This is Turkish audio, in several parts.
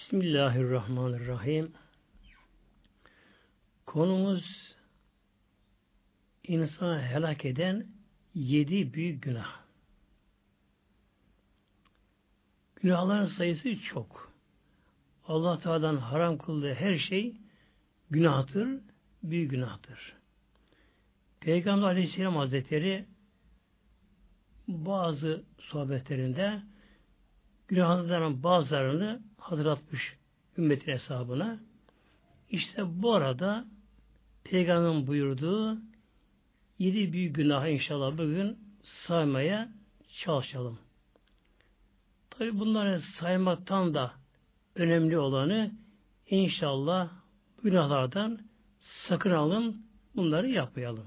Bismillahirrahmanirrahim. Konumuz insanı helak eden yedi büyük günah. Günahların sayısı çok. Allah Teala'dan haram kıldığı her şey günahtır, büyük günahtır. Peygamber Aleyhisselam Hazretleri bazı sohbetlerinde günahlarının bazılarını hatırlatmış ümmetin hesabına. İşte bu arada Peygamber'in buyurduğu yedi büyük günah inşallah bugün saymaya çalışalım. Tabi bunları saymaktan da önemli olanı inşallah günahlardan sakın alın bunları yapmayalım.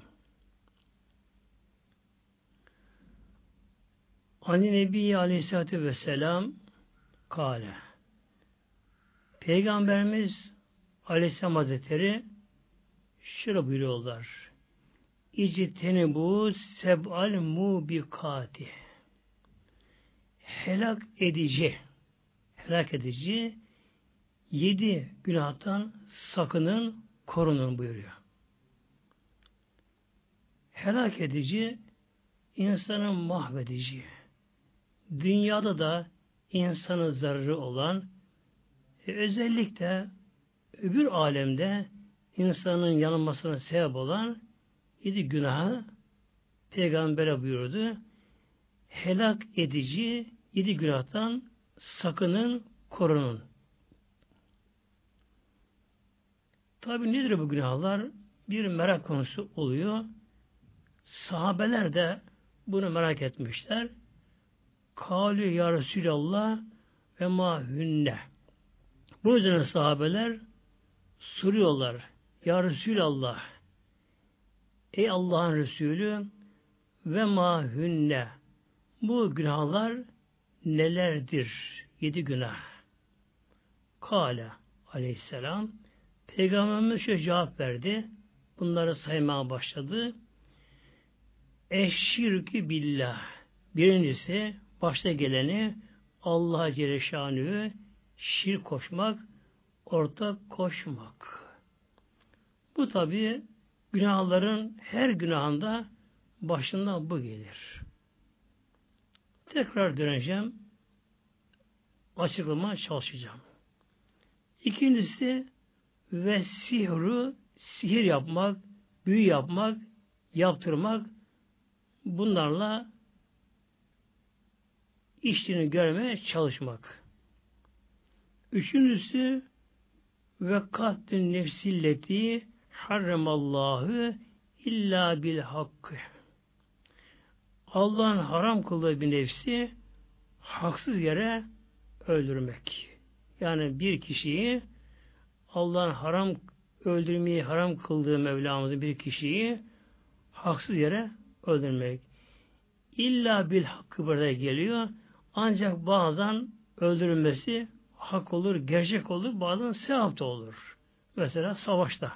Ani Nebi Aleyhisselatü Vesselam kale. Peygamberimiz Aleyhisselam Hazretleri şöyle buyuruyorlar. İciteni bu seb'al mubikati. Helak edici, helak edici yedi günahtan sakının, korunun buyuruyor. Helak edici, insanın mahvedici, dünyada da insanın zararı olan, e, özellikle öbür alemde insanın yanılmasına sebep olan yedi günahı Peygamber'e buyurdu. Helak edici yedi günahtan sakının, korunun. Tabi nedir bu günahlar? Bir merak konusu oluyor. Sahabeler de bunu merak etmişler. Kâlü ya Resulallah ve ma hünne. Bu üzerine sahabeler soruyorlar. Ya Resulallah Ey Allah'ın Resulü ve ma hünne bu günahlar nelerdir? Yedi günah. Kale aleyhisselam Peygamberimiz şöyle cevap verdi. Bunları saymaya başladı. Eşşirkü billah. Birincisi başta geleni Allah'a Celle şirk koşmak, ortak koşmak. Bu tabi günahların her günahında başından bu gelir. Tekrar döneceğim. Açıklama çalışacağım. İkincisi ve sihru sihir yapmak, büyü yapmak, yaptırmak bunlarla işini görmeye çalışmak. Üçüncüsü ve katlün nefsilleti harremallahu illa bil hakkı. Allah'ın haram kıldığı bir nefsi haksız yere öldürmek. Yani bir kişiyi Allah'ın haram öldürmeyi haram kıldığı Mevlamızın bir kişiyi haksız yere öldürmek. İlla bil hakkı burada geliyor. Ancak bazen öldürülmesi hak olur, gerçek olur, bazen sevap da olur. Mesela savaşta.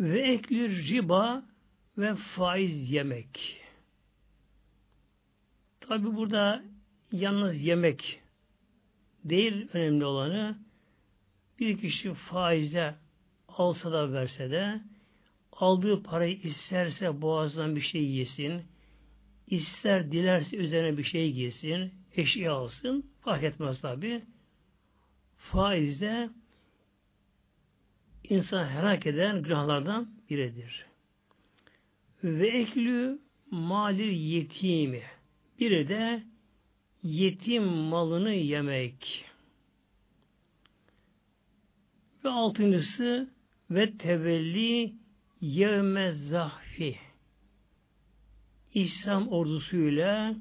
Ve eklür riba ve faiz yemek. Tabi burada yalnız yemek değil önemli olanı bir kişi faizde alsa da verse de aldığı parayı isterse boğazdan bir şey yesin, ister dilerse üzerine bir şey giysin, eşya alsın, fark etmez tabi. Faizde insan helak eden günahlardan biridir. Ve eklü mali yetimi. Biri de yetim malını yemek. Ve altıncısı ve tevelli yevme zahfi. İslam ordusuyla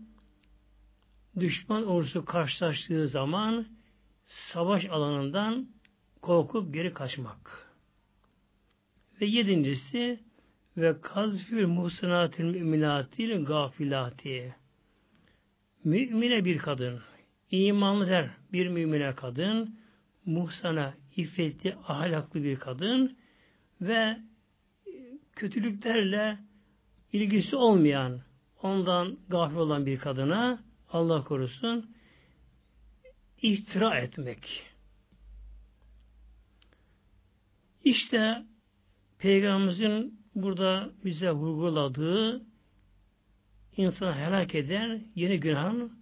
düşman ordusu karşılaştığı zaman savaş alanından korkup geri kaçmak. Ve yedincisi ve kazfül muhsinatil müminatil gafilati. Mümine bir kadın, imanlı der bir mümine kadın, muhsana, iffetli, ahlaklı bir kadın ve kötülüklerle ilgisi olmayan, ondan gafil olan bir kadına Allah korusun iftira etmek. İşte Peygamberimizin burada bize vurguladığı insanı helak eden yeni günahın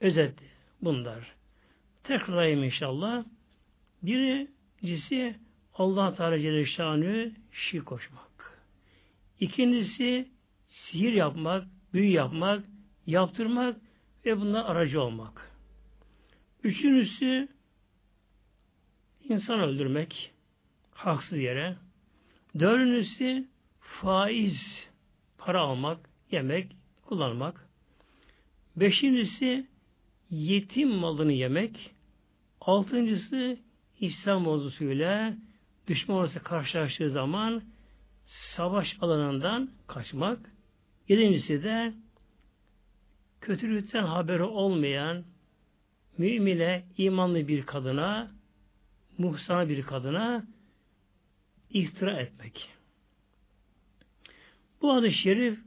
özeti bunlar. Tekrarlayayım inşallah. Birincisi Allah Teala Celle şirk koşmak. İkincisi sihir yapmak, büyü yapmak, yaptırmak ve bunda aracı olmak. Üçüncüsü insan öldürmek haksız yere. Dördüncüsü faiz para almak, yemek, kullanmak. Beşincisi yetim malını yemek. Altıncısı İslam ordusuyla düşman ordusu karşılaştığı zaman savaş alanından kaçmak. Yedincisi de kötülükten haberi olmayan mümine, imanlı bir kadına, muhsana bir kadına iftira etmek. Bu adı şerif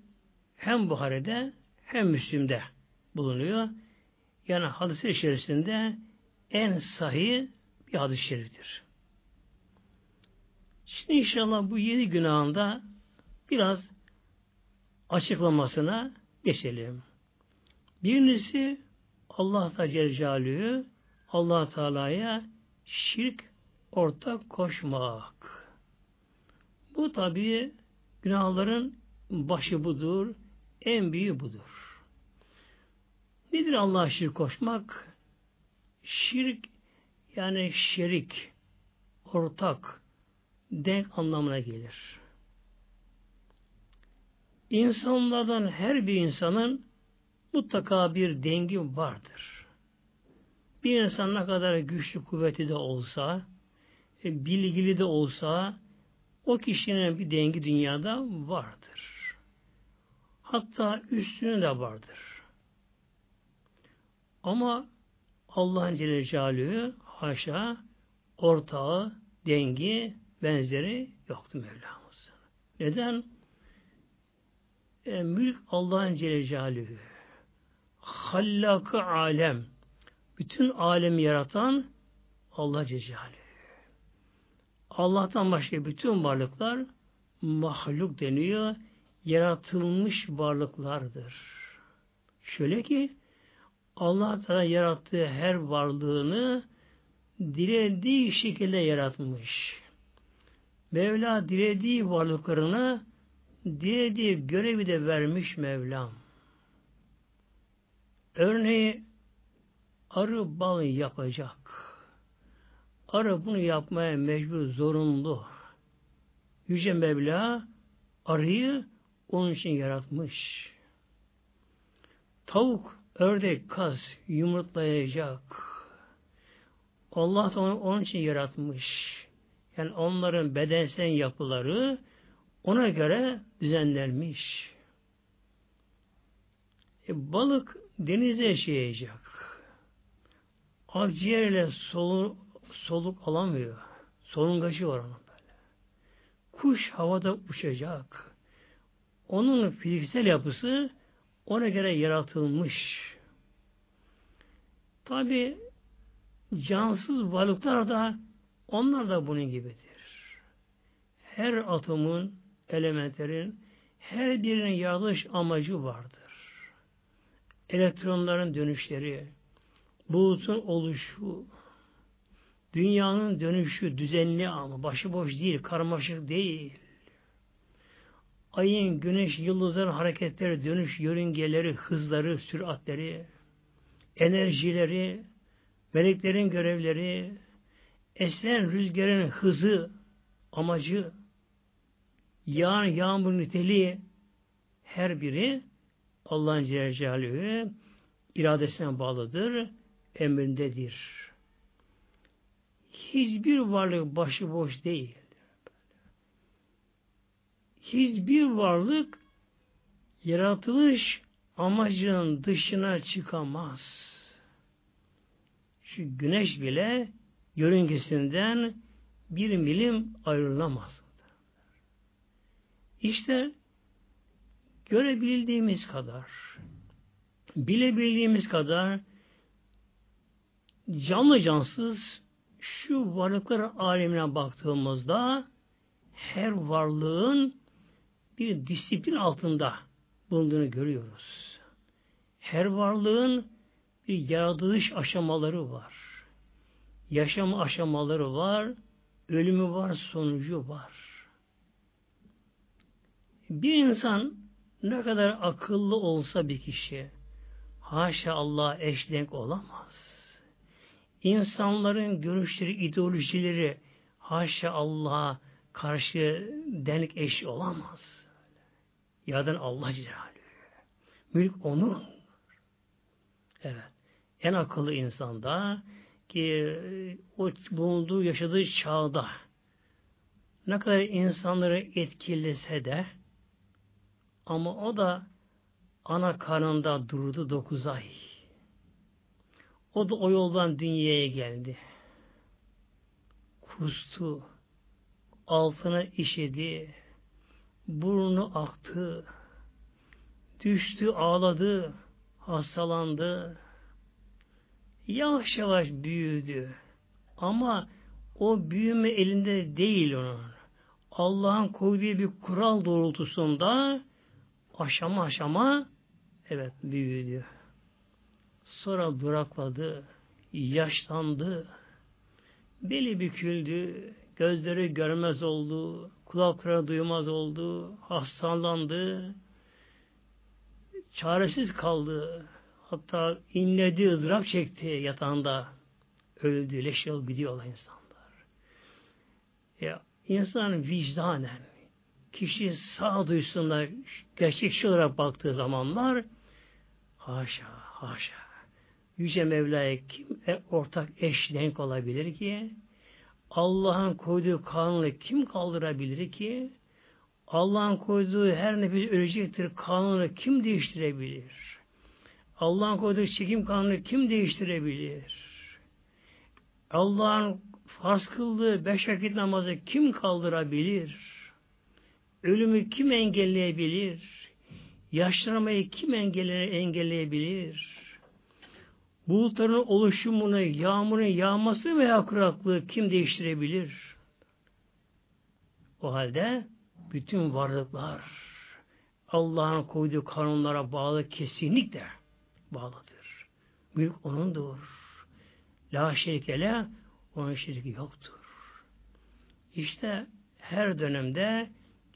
hem Buhari'de hem Müslim'de bulunuyor. Yani hadis içerisinde en sahih bir hadis-i şeriftir. Şimdi inşallah bu yedi günahında biraz açıklamasına geçelim. Birincisi Allah Teala Allah Teala'ya şirk ortak koşmak. Bu tabi günahların başı budur, en büyüğü budur. Nedir Allah'a şirk koşmak? Şirk yani şerik, ortak, denk anlamına gelir. İnsanlardan her bir insanın mutlaka bir dengi vardır. Bir insan ne kadar güçlü kuvveti de olsa, e, bilgili de olsa, o kişinin bir dengi dünyada vardır. Hatta üstünü de vardır. Ama Allah'ın Celle Celaluhu haşa ortağı, dengi, benzeri yoktu Mevlamız. Neden? E, mülk Allah'ın Celle Celaluhu. Hallakı alem. Bütün alemi yaratan Allah Celaluhu. Allah'tan başka bütün varlıklar mahluk deniyor. Yaratılmış varlıklardır. Şöyle ki Allah Teala yarattığı her varlığını dilediği şekilde yaratmış. Mevla dilediği varlıklarına dilediği görevi de vermiş Mevlam. Örneği arı bal yapacak. Arı bunu yapmaya mecbur, zorunlu. Yüce Mevla arıyı onun için yaratmış. Tavuk, ördek, kaz yumurtlayacak. Allah da onu onun için yaratmış. Yani onların bedensel yapıları ona göre düzenlenmiş. E, balık denize yaşayacak. Akciğerle solu, soluk alamıyor. Solungaçı var onun böyle. Kuş havada uçacak. Onun fiziksel yapısı ona göre yaratılmış. Tabi cansız varlıklar da onlar da bunun gibidir. Her atomun, elementlerin her birinin yaratılış amacı vardır. Elektronların dönüşleri, bulutun oluşu, dünyanın dönüşü düzenli ama başıboş değil, karmaşık değil. Ayın, güneş, yıldızların hareketleri, dönüş yörüngeleri, hızları, süratleri, enerjileri, meleklerin görevleri, esen rüzgarın hızı, amacı, yağan yağmur niteliği her biri Allah'ın Celle iradesine bağlıdır, emrindedir. Hiçbir varlık başıboş değil. Hiçbir varlık yaratılış amacının dışına çıkamaz. Şu güneş bile yörüngesinden bir milim ayrılamaz. İşte görebildiğimiz kadar, bilebildiğimiz kadar canlı cansız şu varlıklar alemine baktığımızda her varlığın bir disiplin altında bulunduğunu görüyoruz. Her varlığın bir yaratılış aşamaları var. Yaşam aşamaları var, ölümü var, sonucu var. Bir insan ne kadar akıllı olsa bir kişi, haşa Allah eş denk olamaz. İnsanların görüşleri, ideolojileri haşa Allah'a karşı denk eş olamaz. Yadan Allah Celaluhu. Mülk onun. Evet. En akıllı insanda ki o bulunduğu, yaşadığı çağda ne kadar insanları etkilese de ama o da ana karnında durdu dokuz ay. O da o yoldan dünyaya geldi. Kustu. Altına işedi. Burnu aktı. Düştü, ağladı. Hastalandı. Yavaş yavaş büyüdü. Ama o büyüme elinde değil onun. Allah'ın koyduğu bir kural doğrultusunda aşama aşama evet büyüdü. Sonra durakladı, yaşlandı, beli büküldü, gözleri görmez oldu, kulakları duymaz oldu, hastalandı, çaresiz kaldı. Hatta inledi, ızdırap çekti yatağında. Öldü, leş yol gidiyorlar insanlar. Ya, insan vicdanen, kişi sağ duyusunda gerçekçi olarak baktığı zamanlar haşa, haşa. Yüce Mevla'ya kim e, ortak eş denk olabilir ki? Allah'ın koyduğu kanunu kim kaldırabilir ki? Allah'ın koyduğu her nefis ölecektir kanunu kim değiştirebilir? Allah'ın koyduğu çekim kanunu kim değiştirebilir? Allah'ın farz kıldığı beş vakit namazı kim kaldırabilir? Ölümü kim engelleyebilir? Yaşlanmayı kim engelleyebilir? Bulutların oluşumunu, yağmurun yağması veya kuraklığı kim değiştirebilir? O halde bütün varlıklar Allah'ın koyduğu kanunlara bağlı kesinlikle bağlıdır. Mülk O'nundur. La şerikele onun şirki yoktur. İşte her dönemde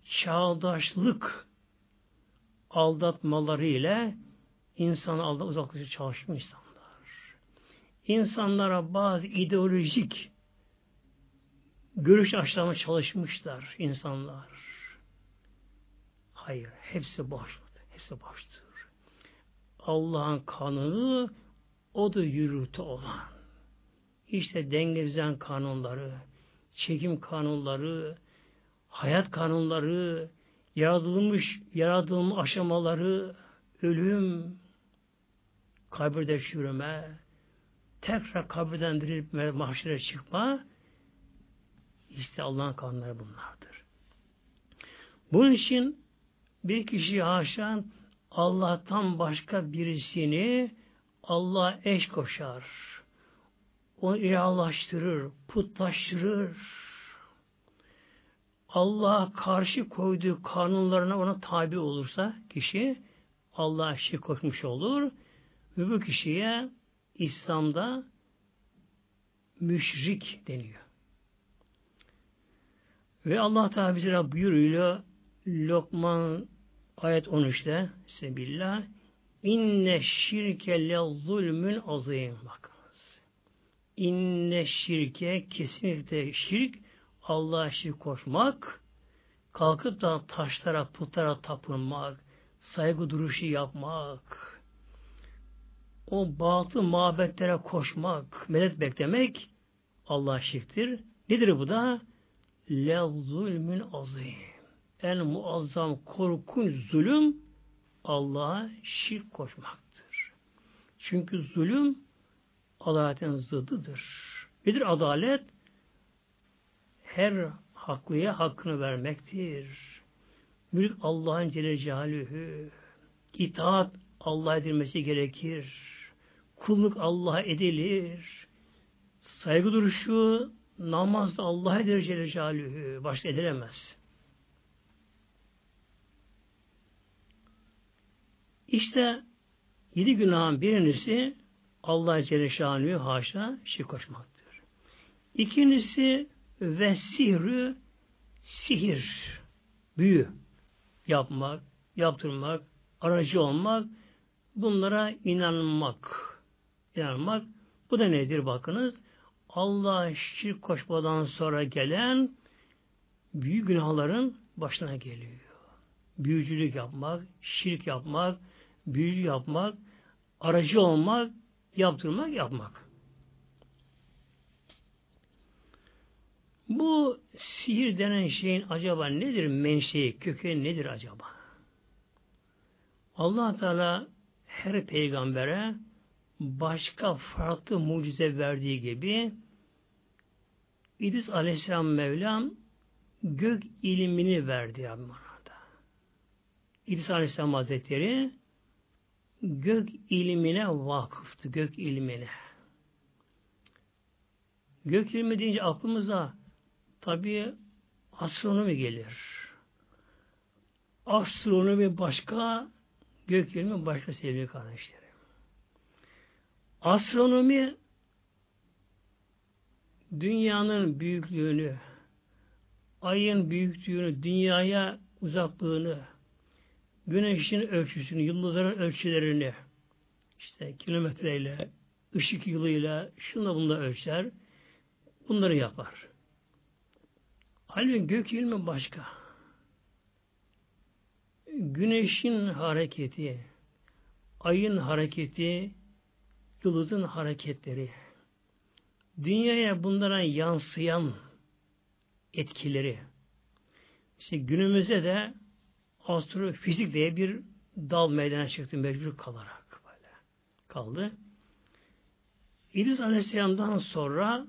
çağdaşlık aldatmaları ile insanı alda uzaklaşıp çalışmış insanlar. İnsanlara bazı ideolojik görüş aşılama çalışmışlar insanlar. Hayır, hepsi boştur. Hepsi boştur. Allah'ın kanunu o da yürütü olan. İşte denge düzen kanunları, çekim kanunları, hayat kanunları, yaratılmış, yaratılma aşamaları, ölüm, kabirde çürüme, tekrar kabirden dirilip mahşere çıkma, işte Allah'ın kanunları bunlardır. Bunun için bir kişi haşa Allah'tan başka birisini Allah eş koşar. Onu ilahlaştırır, putlaştırır. Allah'a karşı koyduğu kanunlarına ona tabi olursa kişi Allah'a şirk koşmuş olur ve bu kişiye İslam'da müşrik deniyor. Ve Allah Teala bize buyuruyor Lokman ayet 13'te Sebillah İnne şirke le zulmün azim. Bakınız. İnne şirke kesinlikle şirk Allah'a şirk koşmak kalkıp da taşlara, putlara tapınmak, saygı duruşu yapmak, o batı mabetlere koşmak, medet beklemek Allah şirktir. Nedir bu da? Le zulmün azim. En muazzam korkunç zulüm Allah'a şirk koşmaktır. Çünkü zulüm adaletin zıddıdır. Nedir adalet? Her haklıya hakkını vermektir. Mülk Allah'ın Celle Celaluhu. İtaat Allah'a edilmesi gerekir. Kulluk Allah'a edilir. saygı duruşu namazda Allah'a eder Celle Celaluhu. Başka edilemez. İşte yedi günahın birincisi Allah Celle Şanuhu haşa şirk koşmaktır. İkincisi ve sihrü sihir, büyü yapmak, yaptırmak, aracı olmak, bunlara inanmak. İnanmak. Bu da nedir bakınız? Allah şirk koşmadan sonra gelen büyük günahların başına geliyor. Büyücülük yapmak, şirk yapmak, büyücü yapmak, aracı olmak, yaptırmak, yapmak. Bu sihir denen şeyin acaba nedir menşei, kökeni nedir acaba? allah Teala her peygambere başka farklı mucize verdiği gibi İdris Aleyhisselam Mevlam gök ilimini verdi ya manada. İdris Aleyhisselam Hazretleri gök ilmine vakıftı, gök ilmine. Gök ilmi deyince aklımıza tabi astronomi gelir. Astronomi başka, gök ilmi başka sevgili kardeşlerim. Astronomi dünyanın büyüklüğünü, ayın büyüklüğünü, dünyaya uzaklığını, güneşin ölçüsünü, yıldızların ölçülerini, işte kilometreyle, ışık yılıyla, şunla bunla ölçer, bunları yapar. Halbuki gök ilmi başka. Güneşin hareketi, ayın hareketi, yıldızın hareketleri, dünyaya bunlara yansıyan etkileri, işte günümüzde de astrofizik diye bir dal meydana çıktı mecbur kalarak böyle kaldı. İdris Aleyhisselam'dan sonra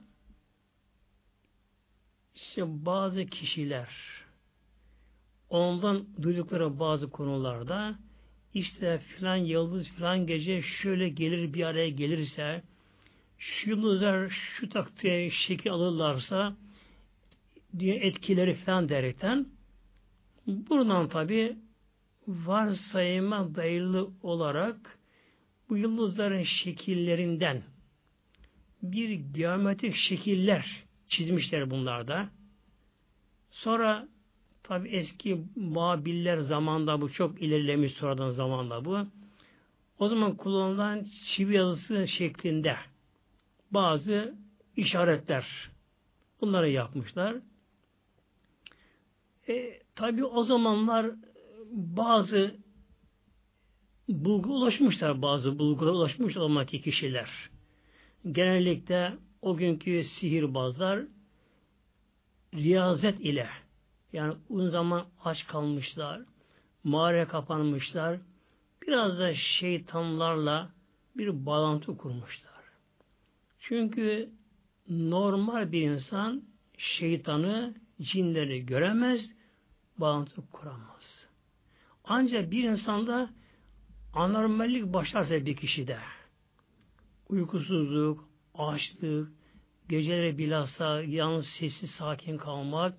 işte bazı kişiler ondan duydukları bazı konularda işte filan yıldız filan gece şöyle gelir bir araya gelirse şu yıldızlar şu taktiğe şekil alırlarsa diye etkileri filan derekten buradan tabi varsayıma dayalı olarak bu yıldızların şekillerinden bir geometrik şekiller çizmişler bunlarda. Sonra tabi eski muhabiller zamanda bu çok ilerlemiş sonradan zamanda bu. O zaman kullanılan çivi yazısı şeklinde bazı işaretler bunları yapmışlar. E, tabi o zamanlar bazı bulgu ulaşmışlar bazı bulgulara ulaşmış olmak kişiler. Genellikle o günkü sihirbazlar riyazet ile yani uzun zaman aç kalmışlar, mağaraya kapanmışlar, biraz da şeytanlarla bir bağlantı kurmuşlar. Çünkü normal bir insan şeytanı, cinleri göremez, bağlantı kuramaz. Ancak bir insanda anormallik başlarsa bir kişide, uykusuzluk, açlık, geceleri bilhassa yalnız sessiz sakin kalmak,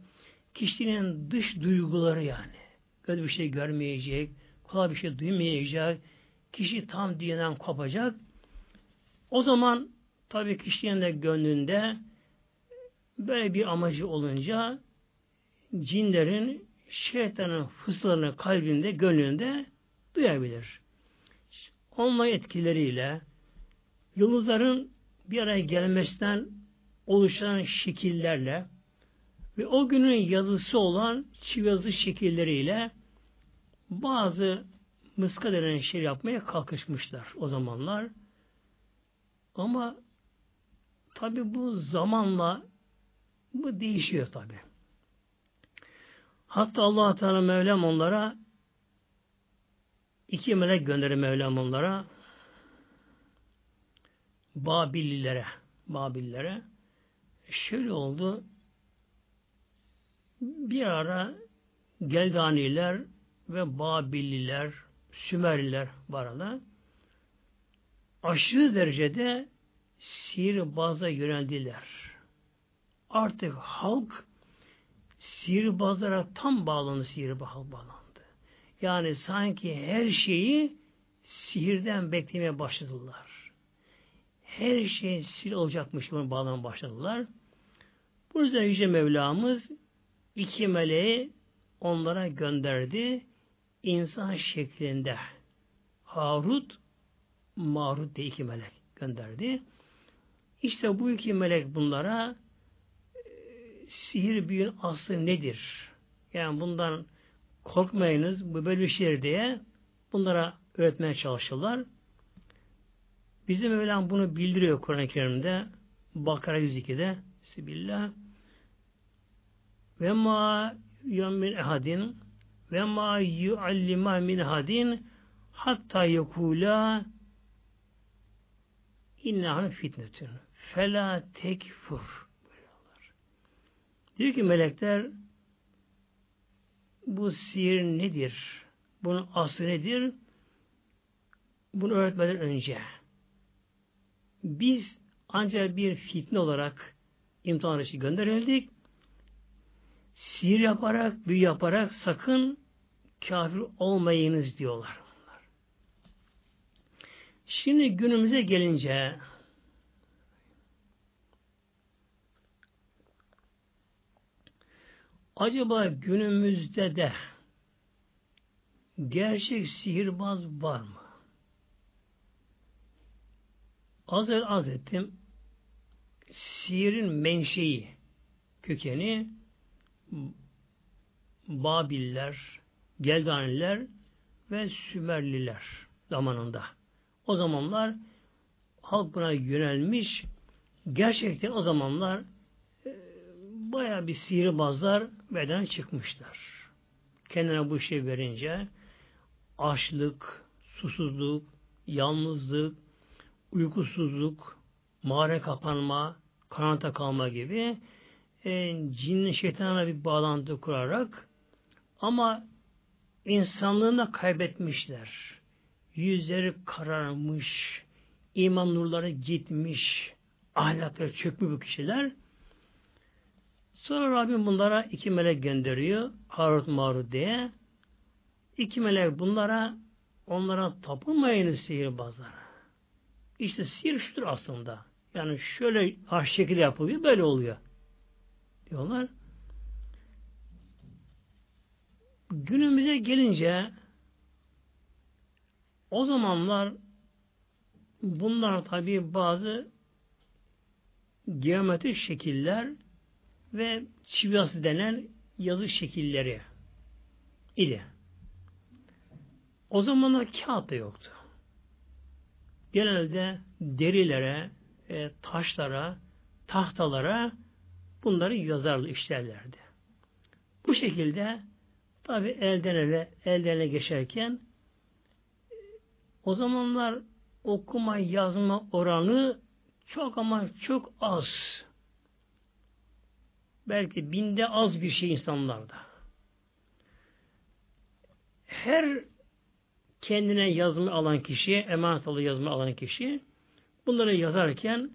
kişinin dış duyguları yani. Göz bir şey görmeyecek, kolay bir şey duymayacak, kişi tam dinen kopacak. O zaman tabii kişinin de gönlünde böyle bir amacı olunca cinlerin şeytanın fısıllarını kalbinde, gönlünde duyabilir. Onunla etkileriyle yıldızların bir araya gelmesinden oluşan şekillerle ve o günün yazısı olan çivi yazı şekilleriyle bazı mıska denen şey yapmaya kalkışmışlar o zamanlar. Ama tabi bu zamanla bu değişiyor tabi. Hatta allah Teala Mevlam onlara iki melek gönderir Mevlam onlara Babillilere Babillilere şöyle oldu bir ara Geldaniler ve Babilliler, Sümerliler var arada. Aşırı derecede sihirbaza yöneldiler. Artık halk sihirbazlara tam bağlandı, sihirbaz bağlandı. Yani sanki her şeyi sihirden beklemeye başladılar. Her şey sihir olacakmış gibi bağlamaya başladılar. Bu yüzden Yüce Mevlamız iki meleği onlara gönderdi. insan şeklinde. Harut, Marut diye iki melek gönderdi. İşte bu iki melek bunlara e, sihir büyün aslı nedir? Yani bundan korkmayınız, bu böyle bir şey diye bunlara öğretmeye çalışırlar. Bizim Mevlam bunu bildiriyor Kur'an-ı Kerim'de. Bakara 102'de Sibillah ve ma min ehadin. Ve ma yuallima min hadin. Hatta yekula innahan fitnetün fela tekfur. Diyor ki melekler bu sihir nedir? Bunun aslı nedir? Bunu öğretmeden önce biz ancak bir fitne olarak imtihan için gönderildik. Sihir yaparak, büyü yaparak sakın kafir olmayınız diyorlar. Şimdi günümüze gelince acaba günümüzde de gerçek sihirbaz var mı? Az el az ettim. Sihirin menşei, kökeni Babiller, Geldaniler ve Sümerliler zamanında. O zamanlar halk buna yönelmiş. Gerçekten o zamanlar e, baya bir sihirbazlar beden çıkmışlar. Kendine bu şey verince açlık, susuzluk, yalnızlık, uykusuzluk, mağara kapanma, karanlıkta kalma gibi e, cinli şeytanla bir bağlantı kurarak ama insanlığını kaybetmişler. Yüzleri kararmış, iman nurları gitmiş, ahlakları çökmüş bu kişiler. Sonra Rabbim bunlara iki melek gönderiyor. Harut Marut diye. İki melek bunlara onlara tapınmayınız sihirbazlara. İşte sihir şudur aslında. Yani şöyle harç şekilde yapılıyor, böyle oluyor. Diyorlar. Günümüze gelince o zamanlar bunlar tabi bazı geometrik şekiller ve çiviyası denen yazı şekilleri idi. O zamanlar kağıt da yoktu. Genelde derilere, e, taşlara, tahtalara bunları yazarlı işlerlerdi. Bu şekilde tabi elden ele, elden ele geçerken o zamanlar okuma yazma oranı çok ama çok az. Belki binde az bir şey insanlarda. Her kendine yazma alan kişi, emanet alı yazma alan kişi bunları yazarken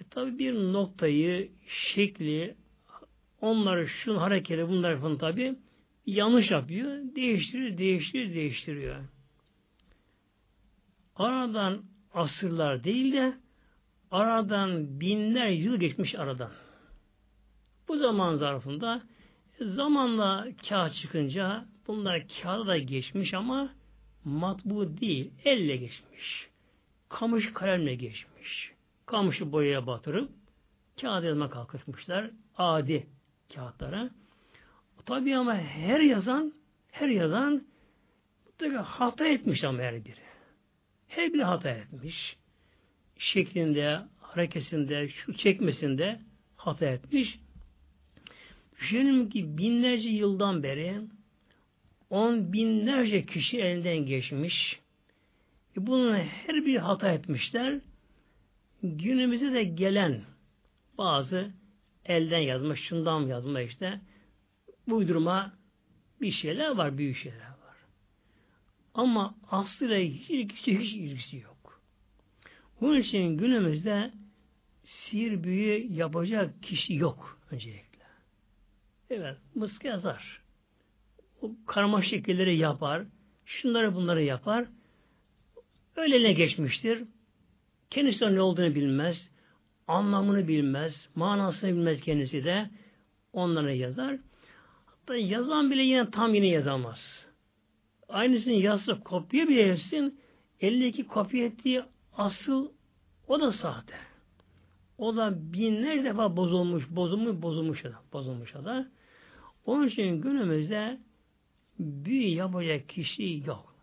e, tabi bir noktayı, şekli, onları, şun hareketi, bunlar falan tabi yanlış yapıyor. Değiştirir, değiştirir, değiştiriyor. Aradan asırlar değil de aradan binler yıl geçmiş aradan. Bu zaman zarfında zamanla kağıt çıkınca bunlar kağıda da geçmiş ama matbu değil, elle geçmiş. Kamış kalemle geçmiş. Kamışı boyaya batırıp kağıt yazma kalkışmışlar. Adi kağıtlara. Tabi ama her yazan her yazan mutlaka hata etmiş ama her biri. Her biri hata etmiş. Şeklinde, hareketinde, şu çekmesinde hata etmiş. Düşünün ki binlerce yıldan beri on binlerce kişi elinden geçmiş. E bunun her bir hata etmişler. Günümüze de gelen bazı elden yazma, şundan yazma işte uydurma bir şeyler var, büyük şeyler var. Ama aslıyla hiç ilgisi, hiç ilgisi yok. Bunun için günümüzde sihir büyü yapacak kişi yok öncelikle. Evet, mıska yazar. O karma şekilleri yapar. Şunları bunları yapar. Öyle geçmiştir. Kendisi ne olduğunu bilmez. Anlamını bilmez. Manasını bilmez kendisi de. Onları yazar. Hatta yazan bile yine tam yine yazamaz. Aynısını yazsa kopya bile etsin. 52 kopya ettiği asıl o da sahte. O da binlerce defa bozulmuş, bozulmuş, bozulmuş da, bozulmuş da. Onun için günümüzde büyü yapacak kişi yok.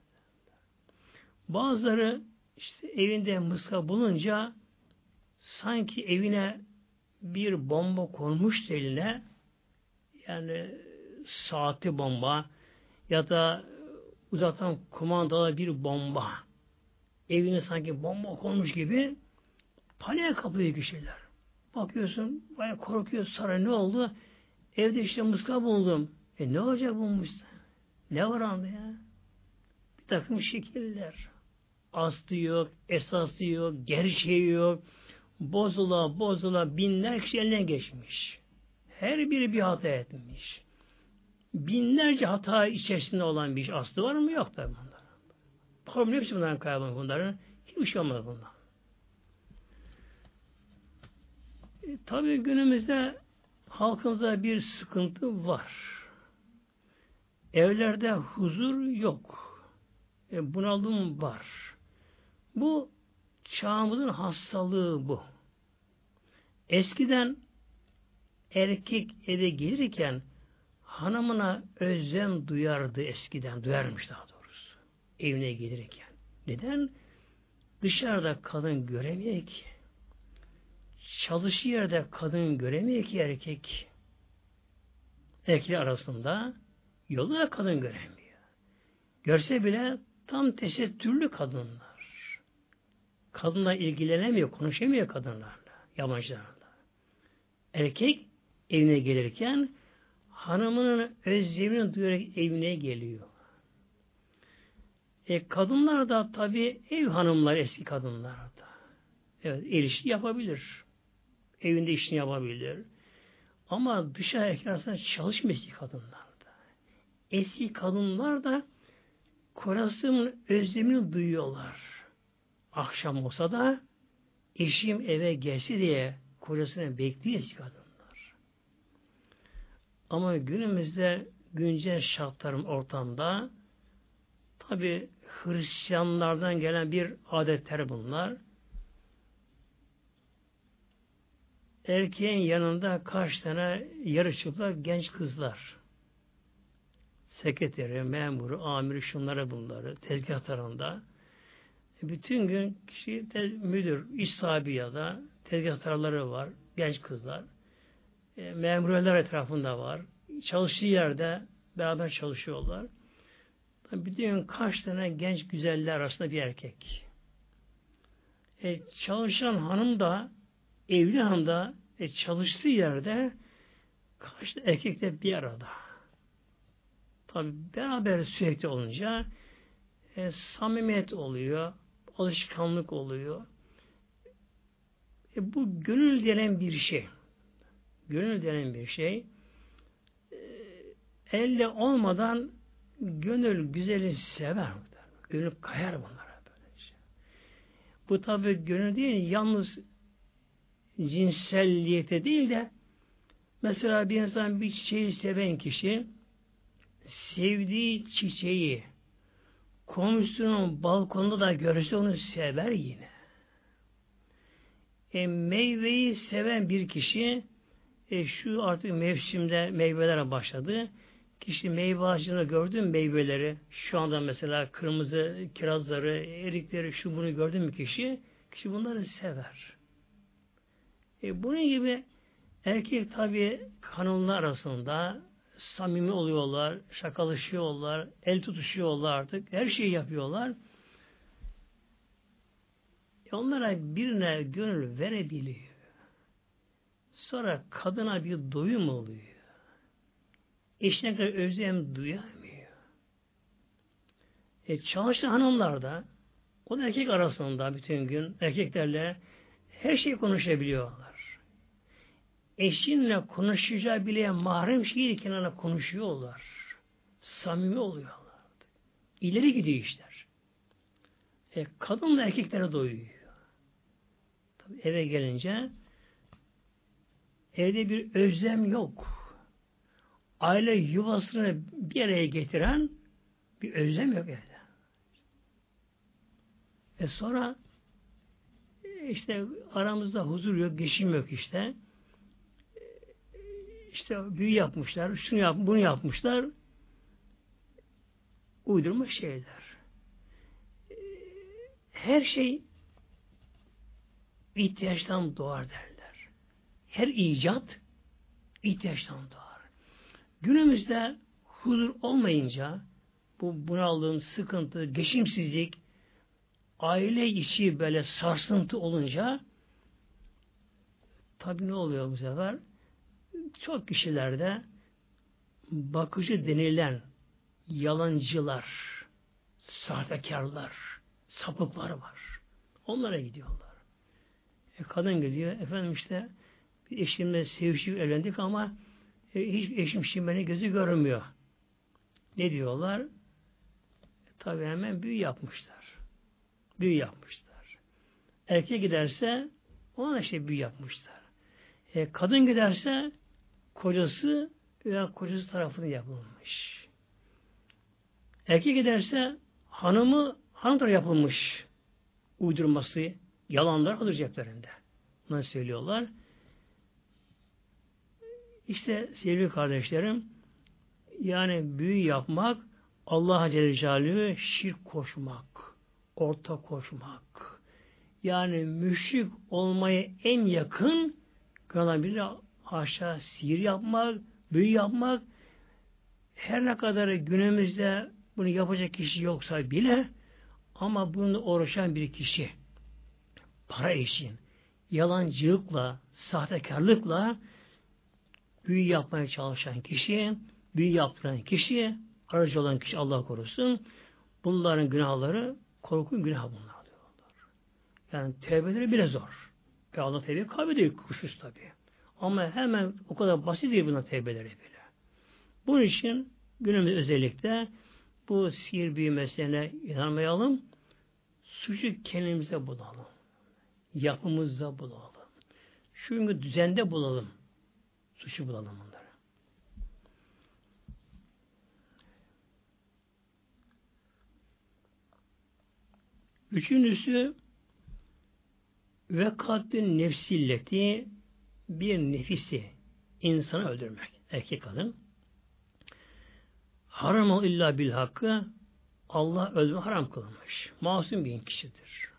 Bazıları işte evinde mıska bulunca sanki evine bir bomba konmuş eline yani saati bomba ya da uzaktan kumandalı bir bomba evine sanki bomba konmuş gibi paniğe kapılıyor kişiler. Bakıyorsun baya korkuyor sonra ne oldu? Evde işte muska buldum. E ne olacak bu muska? Ne var anda ya? Bir takım şekiller. Aslı yok, esası yok, gerçeği yok. Bozula bozula binler kişi eline geçmiş. Her biri bir hata etmiş. Binlerce hata içerisinde olan bir iş. Aslı var mı? Yok tabi bunlar. Problem hepsi bunların kaybolmuş bunların. Hiçbir şey olmadı bunlar. E, tabi günümüzde halkımızda bir sıkıntı var. Evlerde huzur yok. E, bunalım var. Bu çağımızın hastalığı bu. Eskiden erkek eve gelirken hanımına özlem duyardı eskiden. Duyarmış daha doğrusu. Evine gelirken. Neden? Dışarıda kadın göremiyor ki. Çalışı yerde kadın göremiyor ki erkek. Erkek arasında yolu da kadın göremiyor. Görse bile tam tesettürlü kadınlar. Kadınla ilgilenemiyor, konuşamıyor kadınlarla, yabancılarla. Erkek evine gelirken hanımının özlemini duyarak evine geliyor. E, kadınlar da tabi ev hanımlar eski kadınlar da. Evet, el işini yapabilir. Evinde işini yapabilir. Ama dışarı erkek arasında çalışmıyor eski kadınlar. Eski kadınlar da kocasının özlemini duyuyorlar. Akşam olsa da eşim eve gelse diye kocasını bekliyor eski kadınlar. Ama günümüzde güncel şartlarım ortamda tabi Hristiyanlardan gelen bir adetler bunlar. Erkeğin yanında kaç tane yarı çıplak genç kızlar sekreteri, memuru, amiri, şunları bunları, tezgahlarında. Bütün gün kişi müdür, iş sahibi ya da tezgahtarları var, genç kızlar. E, memurlar etrafında var. Çalıştığı yerde beraber çalışıyorlar. Bütün gün kaç tane genç güzeller arasında bir erkek. E, çalışan hanım da, evli hanım da e, çalıştığı yerde kaç erkek de bir arada. Tabi beraber sürekli olunca e, samimiyet oluyor, alışkanlık oluyor. E, bu gönül denen bir şey. Gönül denen bir şey. E, elle olmadan gönül güzeli sever. Gönül kayar bunlara böylece. Bu tabi gönül değil, yalnız cinselliyete değil de mesela bir insan bir çiçeği seven kişi sevdiği çiçeği komşusunun balkonunda da görse onu sever yine. E, meyveyi seven bir kişi e, şu artık mevsimde meyvelere başladı. Kişi meyve ağacında gördün meyveleri, şu anda mesela kırmızı kirazları, erikleri, şu bunu gördün mü kişi? Kişi bunları sever. E, bunun gibi erkek tabi kanunlar arasında samimi oluyorlar, şakalaşıyorlar, el tutuşuyorlar artık, her şeyi yapıyorlar. E onlara birine gönül verebiliyor. Sonra kadına bir doyum oluyor. Eşine kadar özlem duyamıyor. E çalışan hanımlar da O da erkek arasında bütün gün erkeklerle her şeyi konuşabiliyorlar. Eşinle konuşacağı bile mahrem şeyi kenara konuşuyorlar. Samimi oluyorlar. İleri gidiyor işler. E, kadın da erkeklere doyuyor. Tabii eve gelince evde bir özlem yok. Aile yuvasını bir araya getiren bir özlem yok evde. E sonra işte aramızda huzur yok, geçim yok işte. İşte büyü yapmışlar, şunu yap, bunu yapmışlar. Uydurma şeyler. Her şey ihtiyaçtan doğar derler. Her icat ihtiyaçtan doğar. Günümüzde huzur olmayınca bu bunaldığım sıkıntı, geçimsizlik, aile içi böyle sarsıntı olunca tabi ne oluyor bu sefer? Çok kişilerde bakıcı denilen yalancılar, sahtekarlar, sapıklar var. Onlara gidiyorlar. E, kadın gidiyor, efendim işte bir eşimle sevişip evlendik ama e, hiç eşim şimdi beni gözü görmüyor. Ne diyorlar? E, tabii hemen büyü yapmışlar büyü yapmışlar. Erkek giderse ona işte büyü yapmışlar. E, kadın giderse kocası veya kocası tarafından yapılmış. Erkek giderse hanımı hanım tarafı yapılmış uydurması, yalanlar alır ceplerinde. Bunu söylüyorlar. İşte sevgili kardeşlerim yani büyü yapmak Allah'a Celle Celaluhu şirk koşmak ortak koşmak. Yani müşrik olmaya en yakın günahdan biri aşağı sihir yapmak, büyü yapmak her ne kadar günümüzde bunu yapacak kişi yoksa bile ama bununla uğraşan bir kişi para için yalancılıkla, sahtekarlıkla büyü yapmaya çalışan kişi, büyü yaptıran kişi, aracı olan kişi Allah korusun, bunların günahları Korkun günah bunlar diyorlar. Yani tevbeleri bile zor. Ve Allah tevbe kabul ediyor kuşuz tabi. Ama hemen o kadar basit değil buna tevbeleri bile. Bunun için günümüz özellikle bu sihir büyümesine inanmayalım. Suçu kendimize bulalım. Yapımızda bulalım. Şu düzende bulalım. Suçu bulalım bunları. Üçüncüsü ve kaddün nefsilleti bir nefisi insanı öldürmek. Erkek kadın. Haram ol illa bil hakkı Allah öldürme haram kılmış. Masum bir kişidir.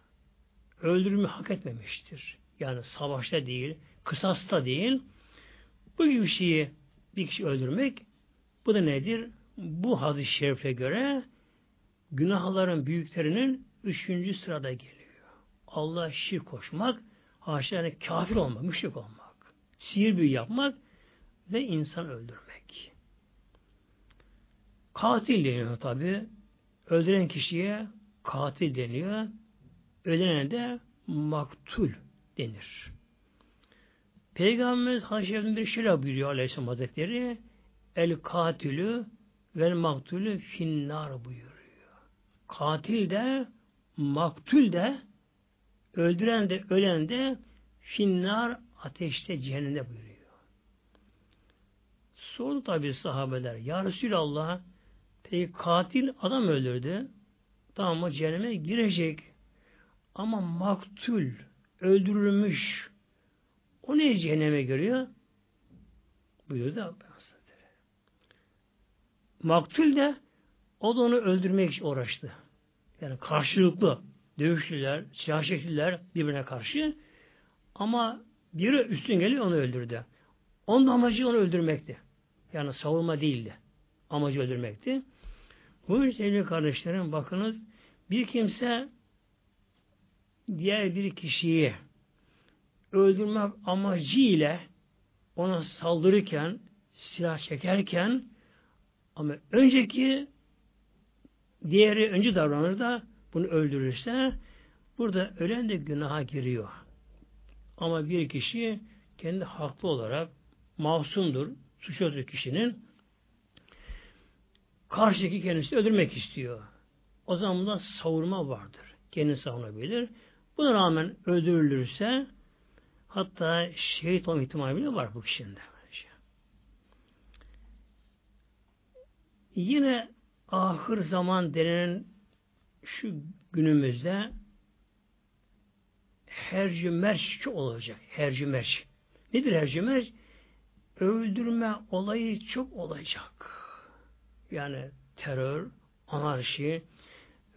Öldürümü hak etmemiştir. Yani savaşta değil, kısasta değil. Bu gibi şeyi bir kişi öldürmek bu da nedir? Bu hadis-i şerife göre günahların büyüklerinin üçüncü sırada geliyor. Allah şirk koşmak, haşa yani kafir olmak, müşrik olmak, sihir büyü yapmak ve insan öldürmek. Katil deniyor tabi. Öldüren kişiye katil deniyor. Ölene de maktul denir. Peygamberimiz Hazreti bir şeyler buyuruyor Aleyhisselam Hazretleri. El katilü vel maktulü finnar buyuruyor. Katil de maktul de öldüren de ölen de finnar ateşte cehennemde buyuruyor. Sordu tabi sahabeler. Ya Resulallah peki katil adam öldürdü. Tamam mı cehenneme girecek. Ama maktul öldürülmüş o ne cehenneme giriyor? Buyurdu Maktul de o da onu öldürmek için uğraştı. Yani karşılıklı dövüştüler, silah çektiler birbirine karşı. Ama biri üstün geliyor onu öldürdü. Onun amacı onu öldürmekti. Yani savunma değildi. Amacı öldürmekti. Bu sevgili kardeşlerim bakınız bir kimse diğer bir kişiyi öldürmek amacıyla ona saldırırken, silah çekerken ama önceki Diğeri önce davranır da bunu öldürürse burada ölen de günaha giriyor. Ama bir kişi kendi haklı olarak masumdur, suç kişinin karşıdaki kendisi öldürmek istiyor. O zaman da savurma vardır. Kendini savunabilir. Buna rağmen öldürülürse hatta şehit olma ihtimali bile var bu kişinin de. Yine ahır zaman denen şu günümüzde hercü merç çok olacak. Hercü merç. Nedir hercü merç? Öldürme olayı çok olacak. Yani terör, anarşi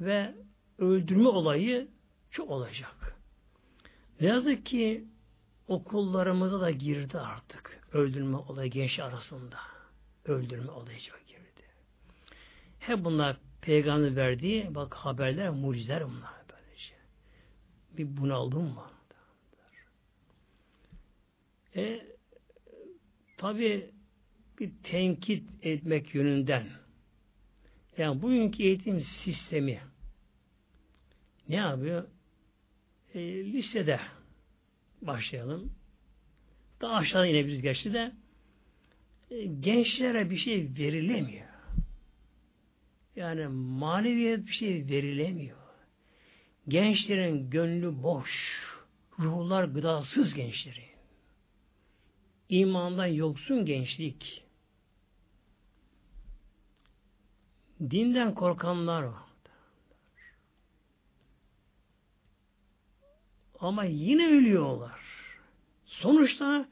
ve öldürme olayı çok olacak. Ne yazık ki okullarımıza da girdi artık. Öldürme olayı genç arasında. Öldürme olayı çok girdi. Hep bunlar peygamber verdiği bak haberler, mucizeler bunlar. Bir bunaldım mı? E, tabi bir tenkit etmek yönünden yani bugünkü eğitim sistemi ne yapıyor? E, lisede başlayalım. Daha aşağıda inebiliriz gerçi de e, gençlere bir şey verilemiyor. Yani maneviyet bir şey verilemiyor. Gençlerin gönlü boş. Ruhlar gıdasız gençlerin. İmandan yoksun gençlik. Dinden korkanlar var. Ama yine ölüyorlar. Sonuçta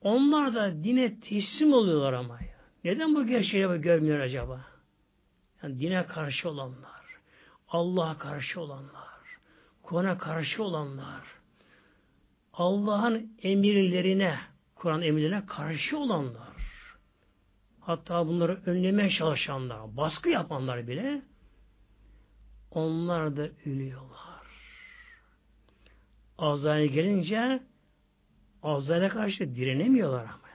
onlar da dine teslim oluyorlar ama ya. Neden bu gerçeği görmüyor acaba? Yani dine karşı olanlar, Allah'a karşı olanlar, Kur'an'a karşı olanlar, Allah'ın emirlerine, Kur'an emirlerine karşı olanlar, hatta bunları önlemeye çalışanlar, baskı yapanlar bile onlar da ölüyorlar. Azrail gelince Azrail'e karşı direnemiyorlar ama.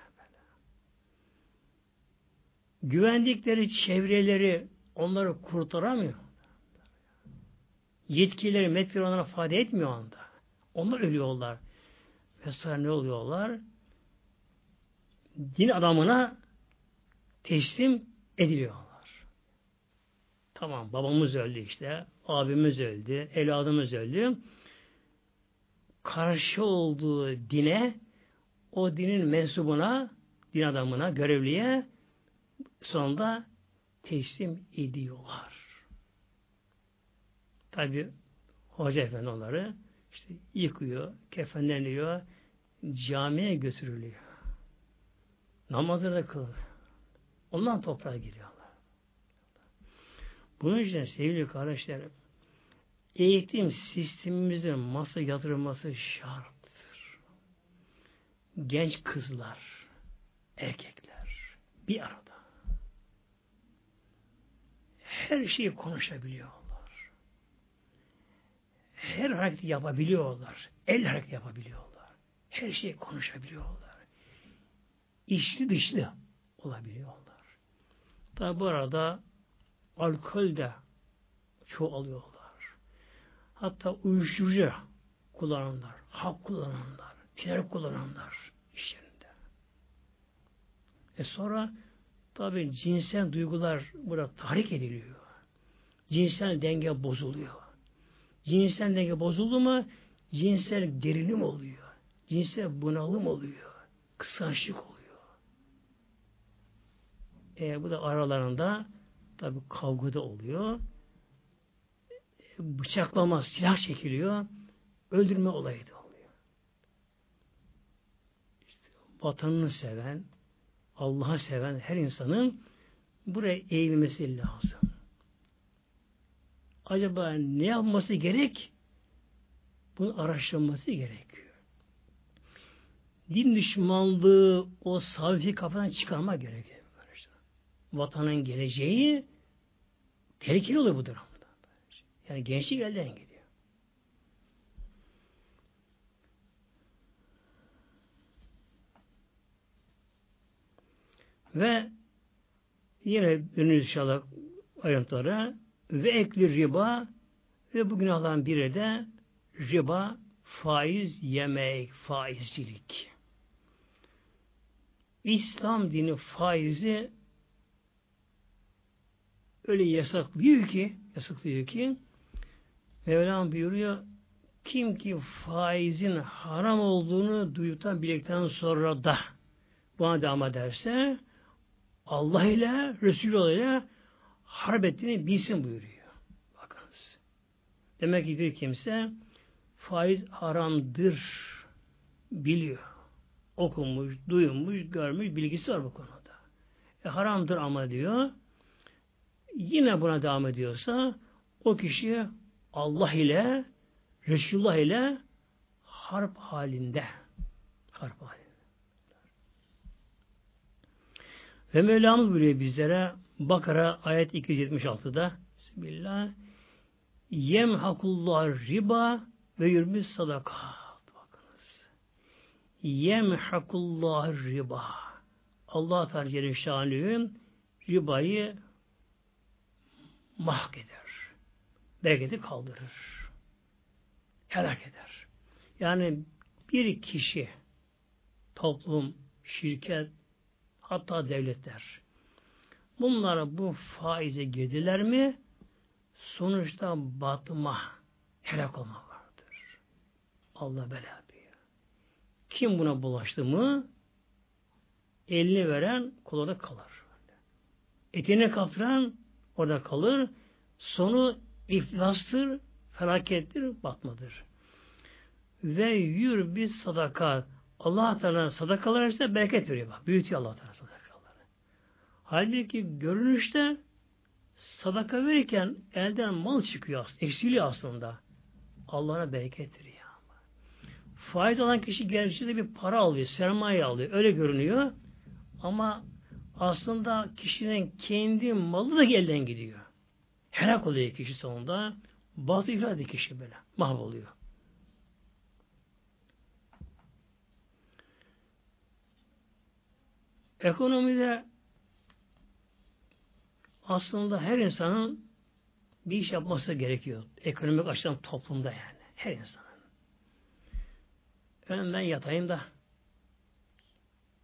Güvendikleri çevreleri onları kurtaramıyor. Yetkileri, metkileri onlara ifade etmiyor anda. Onlar ölüyorlar. Ve ne oluyorlar? Din adamına teslim ediliyorlar. Tamam babamız öldü işte, abimiz öldü, evladımız öldü. Karşı olduğu dine, o dinin mensubuna, din adamına, görevliye sonunda teslim ediyorlar. Tabi Hoca Efendi onları işte yıkıyor, kefenleniyor, camiye götürülüyor. Namazını da kılıyor. Ondan toprağa giriyorlar. Bunun için sevgili kardeşlerim, eğitim sistemimizin masa yatırılması şarttır. Genç kızlar, erkekler bir arada her şeyi konuşabiliyorlar. Her hareket yapabiliyorlar. El hareket yapabiliyorlar. Her şeyi konuşabiliyorlar. İçli dışlı olabiliyorlar. Tabi bu arada alkol de çoğalıyorlar. Hatta uyuşturucu kullananlar, hak kullananlar, ticaret kullananlar işlerinde. E sonra tabi cinsel duygular burada tahrik ediliyor. Cinsel denge bozuluyor. Cinsel denge bozuldu mu cinsel gerilim oluyor. Cinsel bunalım oluyor. Kıskançlık oluyor. E, bu da aralarında tabi kavgada oluyor. Bıçaklama, silah çekiliyor. Öldürme olayı da oluyor. İşte vatanını seven, Allah'ı seven her insanın buraya eğilmesi lazım. Acaba ne yapması gerek? Bunu araştırması gerekiyor. Din düşmanlığı o safi kafadan çıkarma gerekiyor. Vatanın geleceği tehlikeli oluyor bu durumda. Yani gençlik elden gidiyor. Ve yine dönüyoruz inşallah ayrıntılara ve ekli riba Ve bu günahların biri de riba, faiz yemek, faizcilik. İslam dini faizi öyle yasaklıyor ki yasaklıyor ki Mevlam buyuruyor kim ki faizin haram olduğunu duyduktan bildikten sonra da buna devam ederse Allah ile Resulü ile harp ettiğini bilsin buyuruyor. Bakınız. Demek ki bir kimse faiz haramdır biliyor. Okumuş, duymuş, görmüş, bilgisi var bu konuda. E, haramdır ama diyor yine buna devam ediyorsa o kişi Allah ile Resulullah ile harp halinde. Harp halinde. Ve Mevlamız buyuruyor bizlere Bakara ayet 276'da Bismillah Yemhakullah riba ve yürmüz sadakat. Bakınız. Yemhakullah riba. Allah Teala Celle ribayı mahk eder. Bereketi kaldırır. Helak eder. Yani bir kişi, toplum, şirket, hatta devletler bunlara bu faize girdiler mi sonuçta batma, helak olma vardır. Allah bela diyor. Kim buna bulaştı mı elini veren kolada kalır. Etine kaptıran orada kalır. Sonu iflastır, felakettir, batmadır. Ve yür bir sadaka. Allah Teala sadakalar işte bereket veriyor. Bak, büyütüyor Allah Teala sadakaları. Halbuki görünüşte sadaka verirken elden mal çıkıyor aslında. Eksiliyor aslında. Allah'a bereket veriyor. Faiz alan kişi gerçekten bir para alıyor, sermaye alıyor. Öyle görünüyor. Ama aslında kişinin kendi malı da elden gidiyor. Helak oluyor kişi sonunda. Bazı ifade kişi böyle. Mahvoluyor. Ekonomide aslında her insanın bir iş yapması gerekiyor. Ekonomik açıdan toplumda yani. Her insanın. Ben yatayım da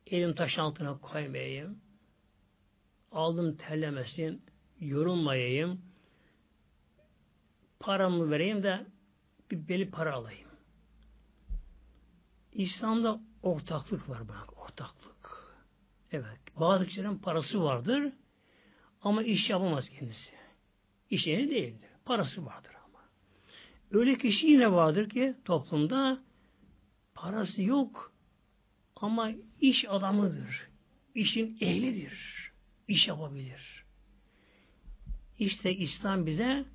elim taş altına koymayayım. Aldım terlemesin, yorulmayayım. Paramı vereyim de bir beli para alayım. İslam'da ortaklık var bak, ortaklık. Evet, bazı kişilerin parası vardır ama iş yapamaz kendisi. İş yeri değildir. Parası vardır ama. Öyle kişi yine vardır ki toplumda parası yok ama iş adamıdır. İşin ehlidir. İş yapabilir. İşte İslam bize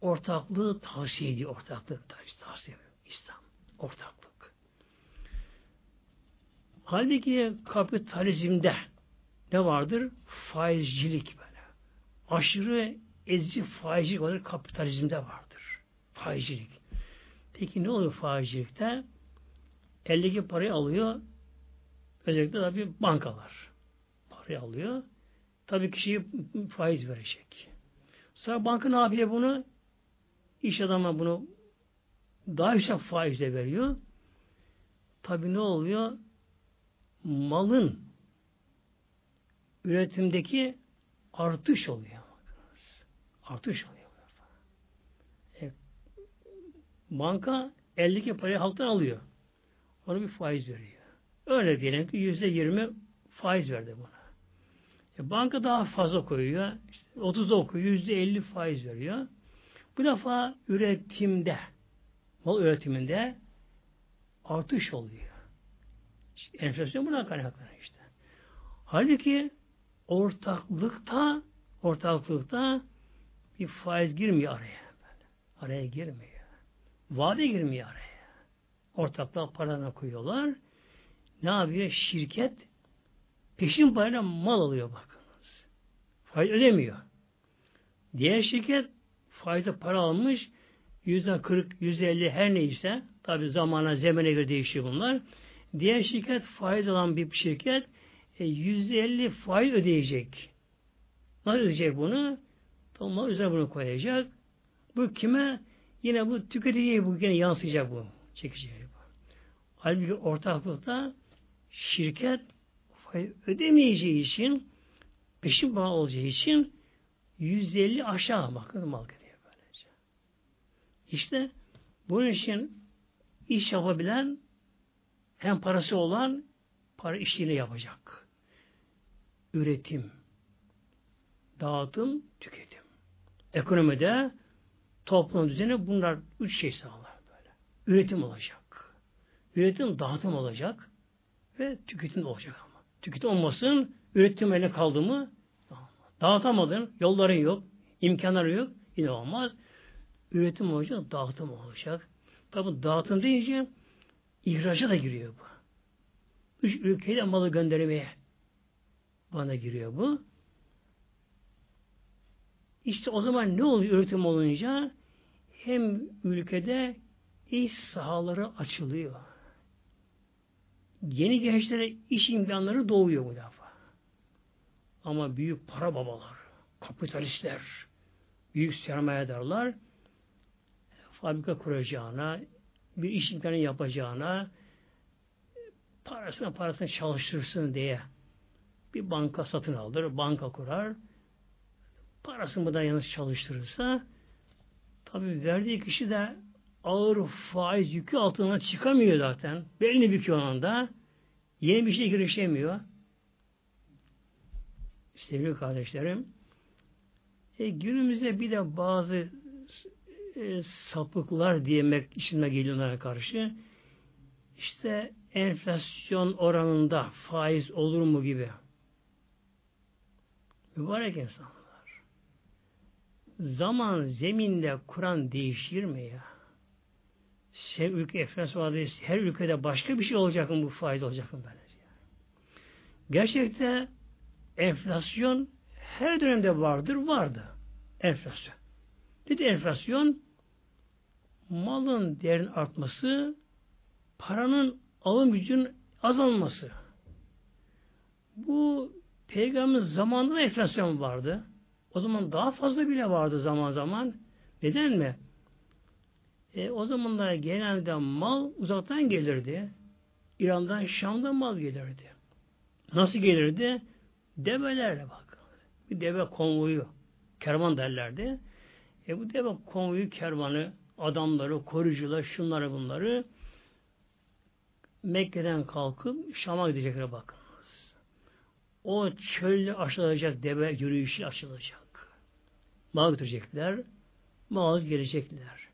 ortaklığı tavsiye ediyor. Ortaklığı tavsiye ediyor. İslam. Ortaklık. Halbuki kapitalizmde ne vardır? Faizcilik. Aşırı ezici faizcilik vardır. Kapitalizmde vardır. Faizcilik. Peki ne oluyor faizcilikte? Eldeki parayı alıyor. Özellikle tabii bankalar. Parayı alıyor. Tabii kişiye faiz verecek. Sonra banka ne yapıyor bunu? İş adamı bunu daha yüksek faizle veriyor. Tabi ne oluyor? Malın üretimdeki artış oluyor. Artış oluyor. E, banka eldeki parayı halktan alıyor. Ona bir faiz veriyor. Öyle diyelim ki yüzde yirmi faiz verdi buna. E, banka daha fazla koyuyor. İşte 30'da okuyor. Yüzde elli faiz veriyor. Bu defa üretimde, mal üretiminde artış oluyor. İşte enflasyon buna kaynaklanıyor işte. Halbuki ortaklıkta ortaklıkta bir faiz girmiyor araya. Araya girmiyor. Vade girmiyor araya. Ortaklar paralarına koyuyorlar. Ne yapıyor? Şirket peşin parayla mal alıyor bakınız. Faiz ödemiyor. Diğer şirket faizle para almış yüzde 40, yüzde 50 her neyse tabi zamana, zemine göre değişiyor bunlar. Diğer şirket faiz alan bir şirket e, yüzde 50 faiz ödeyecek. Nasıl ödeyecek bunu? Tamam üzerine bunu koyacak. Bu kime? Yine bu tüketiciye bu yine yansıyacak bu. Çekecek bu. Halbuki ortaklıkta şirket ödemeyeceği için peşin bağ olacağı için 150 aşağı bakın mal geliyor böylece. İşte bunun için iş yapabilen hem parası olan para işini yapacak. Üretim, dağıtım, tüketim. Ekonomide toplum düzeni bunlar üç şey sağlar böyle. Üretim olacak. Üretim dağıtım olacak ve tüketim olacak ama. Tüketim olmasın, üretim eline kaldı mı dağıtamadın, yolların yok, imkanları yok, yine olmaz. Üretim olacak, dağıtım olacak. Tabi dağıtım deyince ihraca da giriyor bu. Üç ülkeye malı göndermeye bana giriyor bu. İşte o zaman ne oluyor üretim olunca? Hem ülkede iş sahaları açılıyor. Yeni gençlere iş imkanları doğuyor bu defa. Ama büyük para babalar, kapitalistler, büyük sermayedarlar fabrika kuracağına, bir iş imkanı yapacağına, parasına parasını çalıştırsın diye bir banka satın alır, banka kurar. Parasını da yalnız çalıştırırsa tabi verdiği kişi de ağır faiz yükü altına çıkamıyor zaten. Belini büküyor anda. Yeni bir şey girişemiyor. Sevgili kardeşlerim, e, günümüzde bir de bazı e, sapıklar diyemek işime geliyorlar karşı. İşte enflasyon oranında faiz olur mu gibi. Mübarek insanlar. Zaman zeminde Kur'an değişir mi ya? Sen ülke enflasyon vardı, her ülkede başka bir şey olacak mı bu faiz olacak mı böyle? Gerçekte enflasyon her dönemde vardır, vardı. Enflasyon. Dedi enflasyon malın değerinin artması, paranın alım gücünün azalması. Bu Peygamberimiz zamanında da enflasyon vardı. O zaman daha fazla bile vardı zaman zaman. Neden mi? E, o zamanlar genelde mal uzaktan gelirdi. İran'dan, Şam'dan mal gelirdi. Nasıl gelirdi? Develerle bak. Bir deve konvoyu, kervan derlerdi. E bu deve konvoyu, kervanı, adamları, koruyucular, şunları bunları Mekke'den kalkıp Şam'a gidecekler bakınız. O çölde aşılacak deve yürüyüşü aşılacak. Mal götürecekler. Mal gelecekler.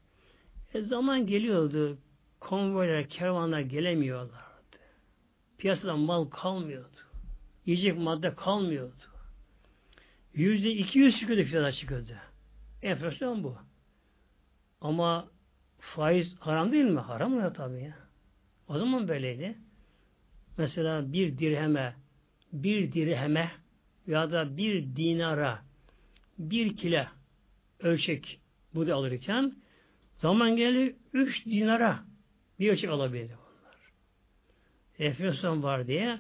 E zaman geliyordu. Konvoylar, kervanlar gelemiyorlardı. Piyasada mal kalmıyordu. Yiyecek madde kalmıyordu. Yüzde iki yüz çıkıyordu fiyatlar çıkıyordu. Enflasyon bu. Ama faiz haram değil mi? Haram ya tabii ya. O zaman böyleydi. Mesela bir dirheme, bir dirheme ya da bir dinara bir kile ölçek bu da alırken zaman geldi üç dinara bir ölçek alabildi bunlar. Enflasyon var diye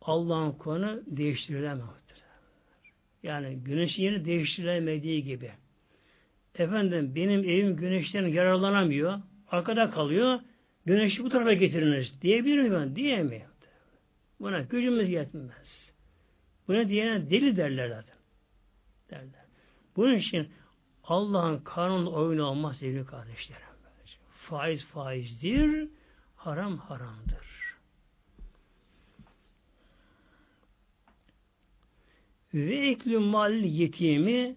Allah'ın konu değiştirilemez. Yani güneşin yeri değiştirilemediği gibi. Efendim benim evim güneşten yararlanamıyor. Arkada kalıyor. Güneşi bu tarafa getiriniz diyebilir mi ben? Diyemiyor. Buna gücümüz yetmez. Buna diyene deli derler zaten. Derler. Bunun için Allah'ın kanun oyunu olmaz sevgili kardeşlerim. Faiz faizdir, haram haramdır. Ve eklü mal yetimi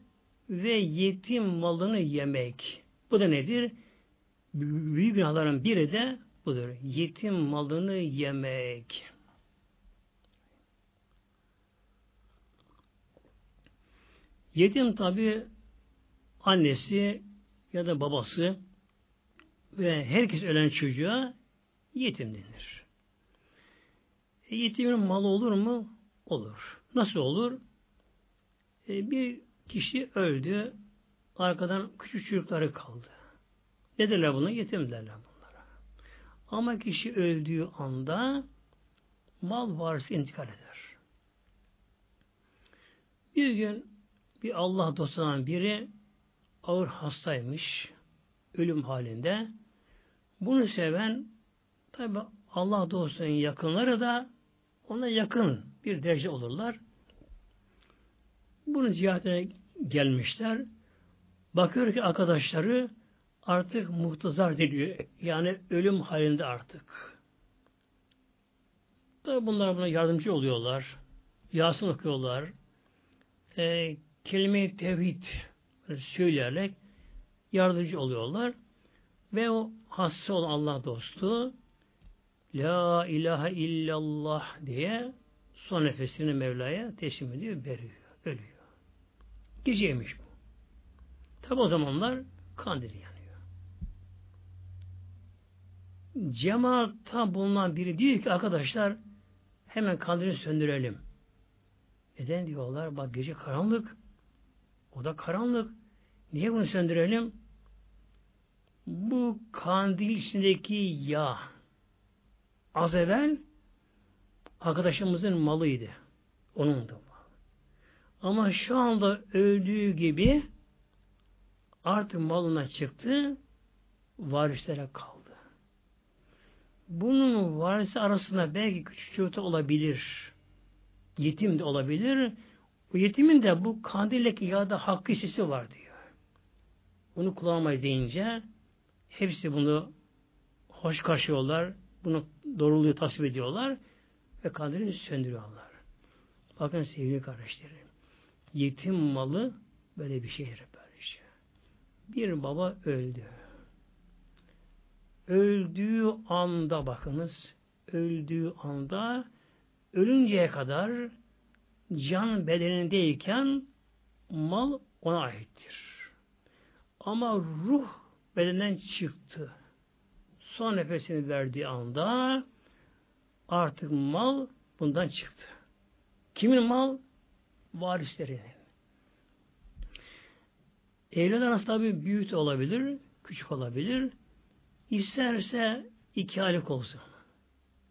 ve yetim malını yemek. Bu da nedir? Büyük günahların biri de budur. Yetim malını yemek. Yetim tabi annesi ya da babası ve herkes ölen çocuğa yetim denir. E, yetimin malı olur mu? Olur. Nasıl olur? E, bir kişi öldü, arkadan küçük çocukları kaldı. Ne derler buna? Yetim derler bunlara. Ama kişi öldüğü anda mal varisi intikal eder. Bir gün bir Allah dostundan biri ağır hastaymış. ölüm halinde. Bunu seven tabi Allah dostunun yakınları da ona yakın bir derece olurlar. Bunun ziyaretine gelmişler. Bakıyor ki arkadaşları artık muhtazar deniyor. Yani ölüm halinde artık. Tabi bunlar buna yardımcı oluyorlar. Yasin okuyorlar. E, kelime-i tevhid söyleyerek yardımcı oluyorlar. Ve o hasta olan Allah dostu La ilahe illallah diye son nefesini Mevla'ya teslim ediyor, veriyor, ölüyor. Geceymiş bu. Tabi o zamanlar kandil yanıyor. Cemaatta bulunan biri diyor ki arkadaşlar hemen kandili söndürelim. Neden diyorlar? Bak gece karanlık. O da karanlık. Niye bunu söndürelim? Bu kandil içindeki yağ az evvel arkadaşımızın malıydı. Onun da Ama şu anda öldüğü gibi artık malına çıktı, varislere kaldı. Bunun varisi arasında belki küçük çocuk olabilir. Yetim de olabilir. Bu yetimin de bu kandildeki yağda hakkı hissesi var diyor. Bunu kullanamayız deyince hepsi bunu hoş karşılıyorlar. Bunu doğruluğu tasvip ediyorlar ve kandili söndürüyorlar. Bakın sevgili kardeşlerim. Yetim malı böyle bir şeydir böyle şey. Bir baba öldü. Öldüğü anda bakınız, öldüğü anda ölünceye kadar can bedenindeyken mal ona aittir. Ama ruh bedenden çıktı. Son nefesini verdiği anda artık mal bundan çıktı. Kimin mal? Varislerinin. Evlat arası tabi büyük olabilir, küçük olabilir. İsterse iki aylık olsun,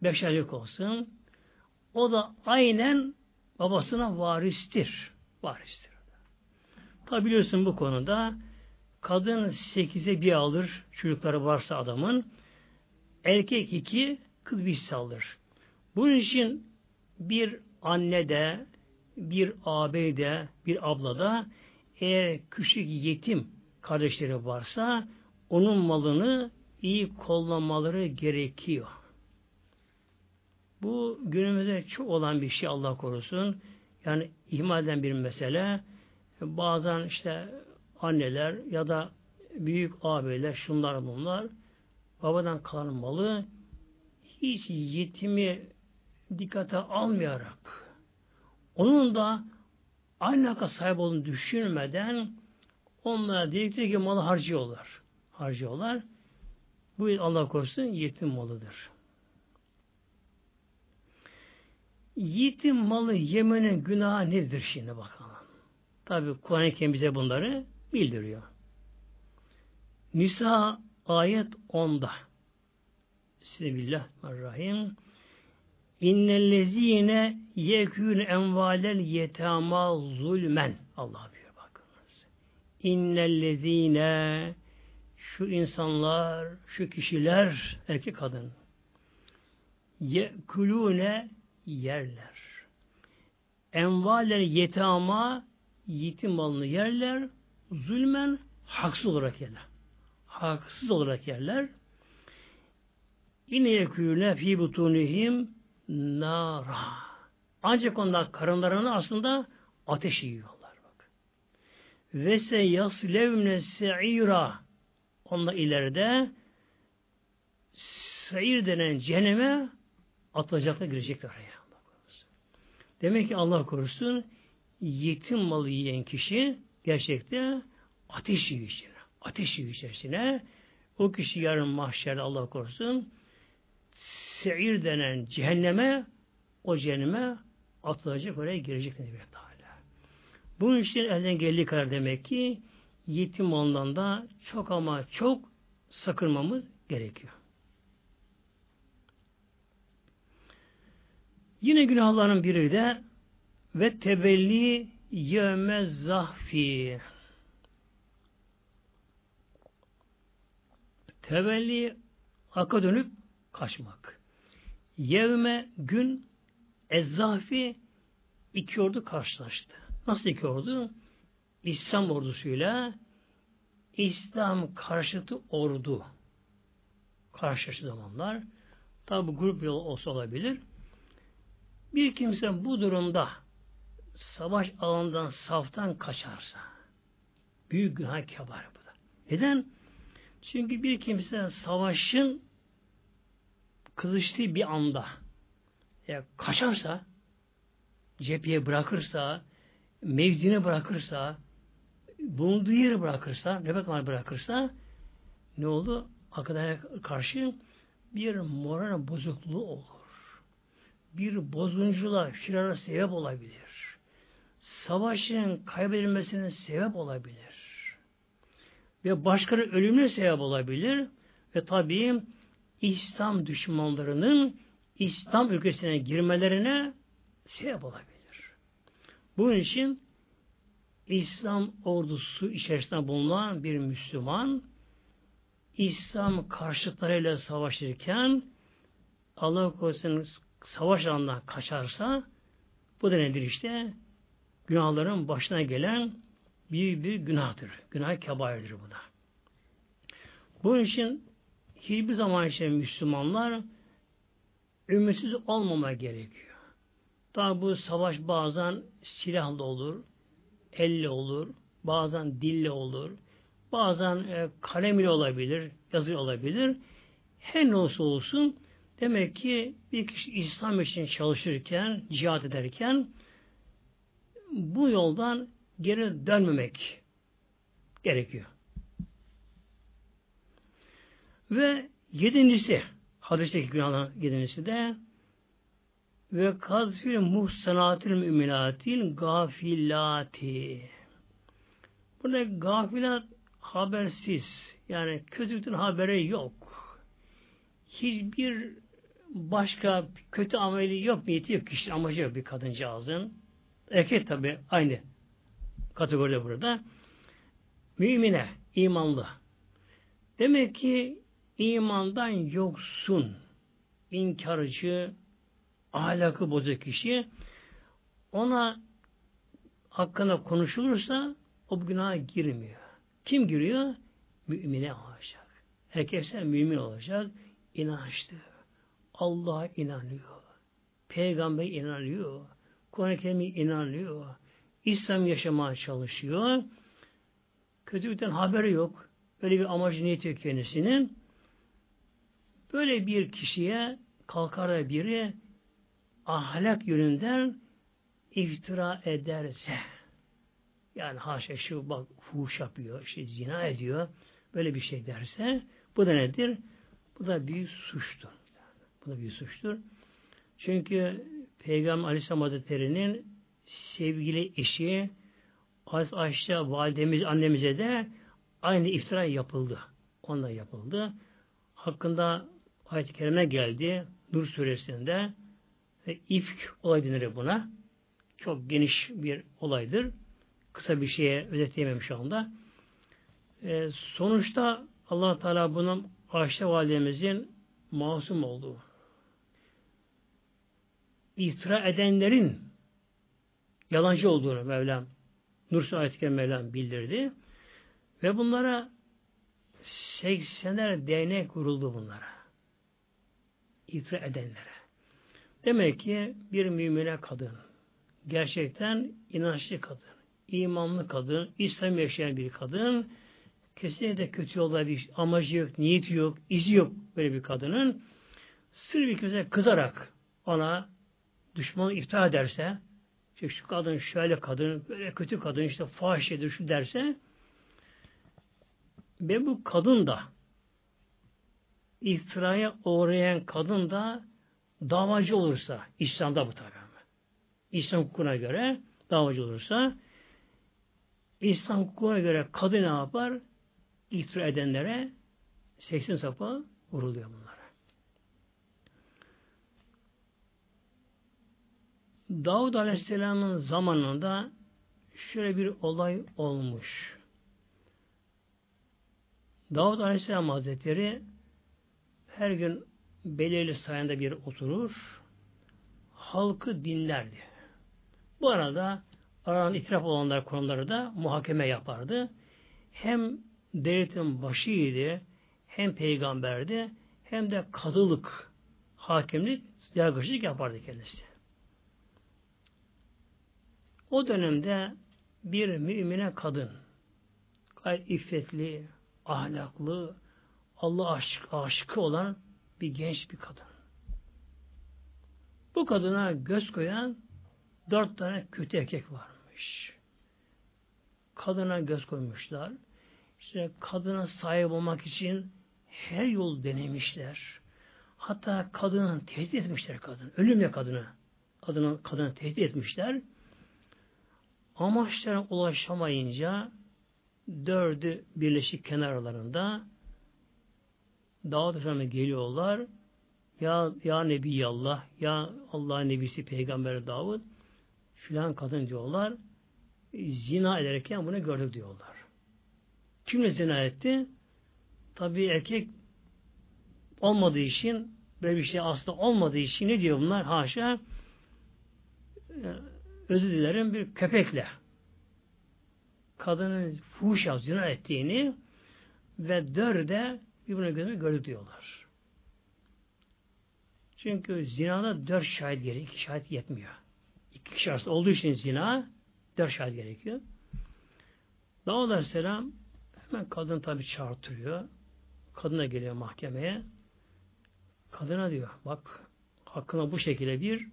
beş aylık olsun. O da aynen babasına varistir. Varistir. Tabi biliyorsun bu konuda kadın sekize bir alır çocukları varsa adamın. Erkek iki, kız bir alır. Bunun için bir anne de, bir ağabey de, bir abla da eğer küçük yetim kardeşleri varsa onun malını iyi kollamaları gerekiyor. Bu günümüzde çok olan bir şey Allah korusun. Yani ihmal eden bir mesele. Bazen işte anneler ya da büyük ağabeyler şunlar bunlar babadan kalan malı hiç yetimi dikkate almayarak onun da aynı sahip olduğunu düşünmeden onlara dedikleri ki malı harcıyorlar. Harcıyorlar. Bu Allah korusun yetim malıdır. Yetim malı yemenin günahı nedir şimdi bakalım. Tabi Kur'an-ı Kerim bize bunları bildiriyor. Nisa ayet 10'da. Bismillahirrahmanirrahim. İnnellezine yekûn envalel yetama zulmen. Allah diyor bakınız. İnnellezine şu insanlar, şu kişiler, erkek kadın yekulune yerler. Envaler yetama yetim malını yerler, zulmen haksız olarak yerler. Haksız olarak yerler. Yine yekûne fî butunihim nara. Ancak onlar karınlarını aslında ateş yiyorlar. Bak. Ve se yaslevne se'ira. Onlar ileride seir denen cehenneme atılacaklar, girecekler oraya. Demek ki Allah korusun yetim malı yiyen kişi gerçekte ateş yiyor içine. Ateş yiyor içerisine. O kişi yarın mahşerde Allah korusun seir denen cehenneme o cehenneme atılacak oraya girecek Nebi Teala. Bunun için elden geldiği kadar demek ki yetim ondan da çok ama çok sakınmamız gerekiyor. Yine günahların biri de ve tevelli yevme zahfi. Tevelli aka dönüp kaçmak. Yevme gün ezzafi iki ordu karşılaştı. Nasıl iki ordu? İslam ordusuyla İslam karşıtı ordu karşılaştı zamanlar. Tabi bu grup yolu olsa olabilir. Bir kimse bu durumda savaş alanından saftan kaçarsa büyük günah kebar bu da. Neden? Çünkü bir kimse savaşın kızıştığı bir anda ya kaçarsa cepheye bırakırsa mevzini bırakırsa bulunduğu yeri bırakırsa nöbet bırakırsa ne oldu? Hakikaten karşı bir moral bozukluğu olur. Bir bozunculuğa, firara sebep olabilir. Savaşın kaybedilmesine sebep olabilir. Ve başkaları ölümüne sebep olabilir. Ve tabii İslam düşmanlarının İslam ülkesine girmelerine sebep olabilir. Bunun için İslam ordusu içerisinde bulunan bir Müslüman İslam karşıtlarıyla savaşırken Allah korusun savaş alanından kaçarsa bu da nedir işte? Günahların başına gelen büyük bir günahtır. Günah kebairdir bu da. Bunun için hiçbir zaman için Müslümanlar ümitsiz olmama gerekiyor. Tabi bu savaş bazen silahlı olur, elle olur, bazen dille olur, bazen e, kalem ile olabilir, yazı olabilir. Her ne olsa olsun demek ki bir kişi İslam için çalışırken, cihat ederken bu yoldan geri dönmemek gerekiyor. Ve yedincisi, hadisteki günahların yedincisi de ve kazfil muhsanatil müminatil gafilati. Burada gafilat habersiz. Yani kötülükten haberi yok. Hiçbir başka kötü ameli yok, niyeti yok, kişi amacı yok bir kadıncağızın. Erkek tabi aynı kategoride burada. Mümine, imanlı. Demek ki imandan yoksun, inkarcı, ahlakı bozuk kişi ona hakkında konuşulursa o günaha girmiyor. Kim giriyor? Mümine olacak. Herkese mümin olacak. inançlı. Allah'a inanıyor. Peygamber inanıyor. Kur'an-ı Kerim'e inanıyor. İslam yaşamaya çalışıyor. Kötülükten haberi yok. Böyle bir amacı niyeti yok kendisinin. Böyle bir kişiye kalkar da biri ahlak yönünden iftira ederse yani haşa şu bak fuhuş yapıyor, işte zina ediyor böyle bir şey derse bu da nedir? Bu da büyük suçtur. Bu da büyük suçtur. Çünkü Peygamber Aleyhisselam Hazretleri'nin sevgili eşi Az Ayşe validemiz annemize de aynı iftira yapıldı. Onda yapıldı. Hakkında ayet-i kerime geldi. Nur suresinde e, ifk olay denir buna. Çok geniş bir olaydır. Kısa bir şeye özetleyemem şu anda. E, sonuçta allah Teala bunun Ayşe validemizin masum olduğu, iftira edenlerin yalancı olduğunu Mevlam Nur ayet Mevlam bildirdi. Ve bunlara 80'ler değnek kuruldu bunlara. İftira edenlere. Demek ki bir mümine kadın, gerçekten inançlı kadın, imanlı kadın, İslam yaşayan bir kadın, kesinlikle kötü yolda bir amacı yok, niyeti yok, izi yok böyle bir kadının, sır bir kızarak ona düşmanı iftihar ederse, işte şu kadın şöyle kadın, böyle kötü kadın, işte fahişedir şu derse, ve bu kadın da iftiraya uğrayan kadın da davacı olursa, İslam'da bu tabi. İslam hukukuna göre davacı olursa, İslam hukukuna göre kadın ne yapar? İftira edenlere 80 sapa vuruluyor bunlara. Davud Aleyhisselam'ın zamanında şöyle bir olay olmuş. Davud Aleyhisselam Hazretleri her gün belirli sayende bir oturur, halkı dinlerdi. Bu arada aralarında itiraf olanlar konuları da muhakeme yapardı. Hem devletin başıydı, hem peygamberdi, hem de kadılık, hakimlik, yargıçlık yapardı kendisi. O dönemde bir mümine kadın, gayet iffetli, ahlaklı, Allah aşk, aşkı olan bir genç bir kadın. Bu kadına göz koyan dört tane kötü erkek varmış. Kadına göz koymuşlar. İşte kadına sahip olmak için her yol denemişler. Hatta kadını tehdit etmişler kadın. Ölümle kadını. Kadını, kadını tehdit etmişler. Amaçlarına ulaşamayınca dördü birleşik kenarlarında Davut Aleyhisselam'a geliyorlar. Ya, ya Nebiyallah, ya Allah Nebisi Peygamber Davud filan kadın diyorlar. Zina ederken bunu gördük diyorlar. Kimle zina etti? Tabi erkek olmadığı için böyle bir şey aslında olmadığı için ne diyor bunlar? Haşa e, özür dilerim bir köpekle kadının fuhuş zina ettiğini ve dörde birbirine gözüne gördük diyorlar. Çünkü zinada dört şahit gerekiyor. iki şahit yetmiyor. İki kişi arasında olduğu için zina dört şahit gerekiyor. Davud Aleyhisselam hemen kadın tabi çağırtırıyor. Kadına geliyor mahkemeye. Kadına diyor bak hakkında bu şekilde bir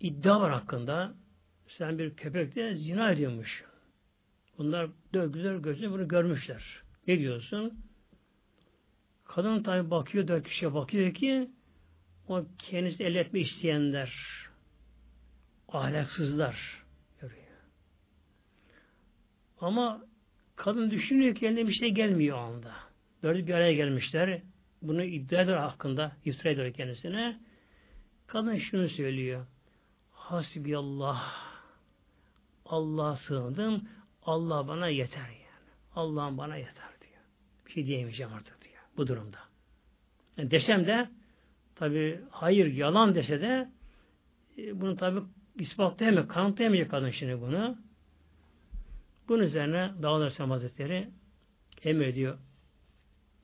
iddia var hakkında. Sen bir köpekle zina ediyormuş. Bunlar güzel gözle bunu görmüşler. Ne diyorsun? Kadın tabi bakıyor, dört kişiye bakıyor ki o kendisi el etme isteyenler, ahlaksızlar görüyor. Ama kadın düşünüyor ki elinde bir şey gelmiyor o anda. Dördü bir araya gelmişler. Bunu iddia eder hakkında, iftira ediyor kendisine. Kadın şunu söylüyor. Hasbiyallah. Allah'a sığındım. Allah bana yeter yani. Allah'ım bana yeter diyor. Bir şey diyemeyeceğim artık diyor. Bu durumda. Yani desem de tabi hayır yalan dese de e, bunu tabi ispatlayamayacak, kanıtlayamayacak kadın şimdi bunu. Bunun üzerine Dağlar Aleyhisselam Hazretleri emrediyor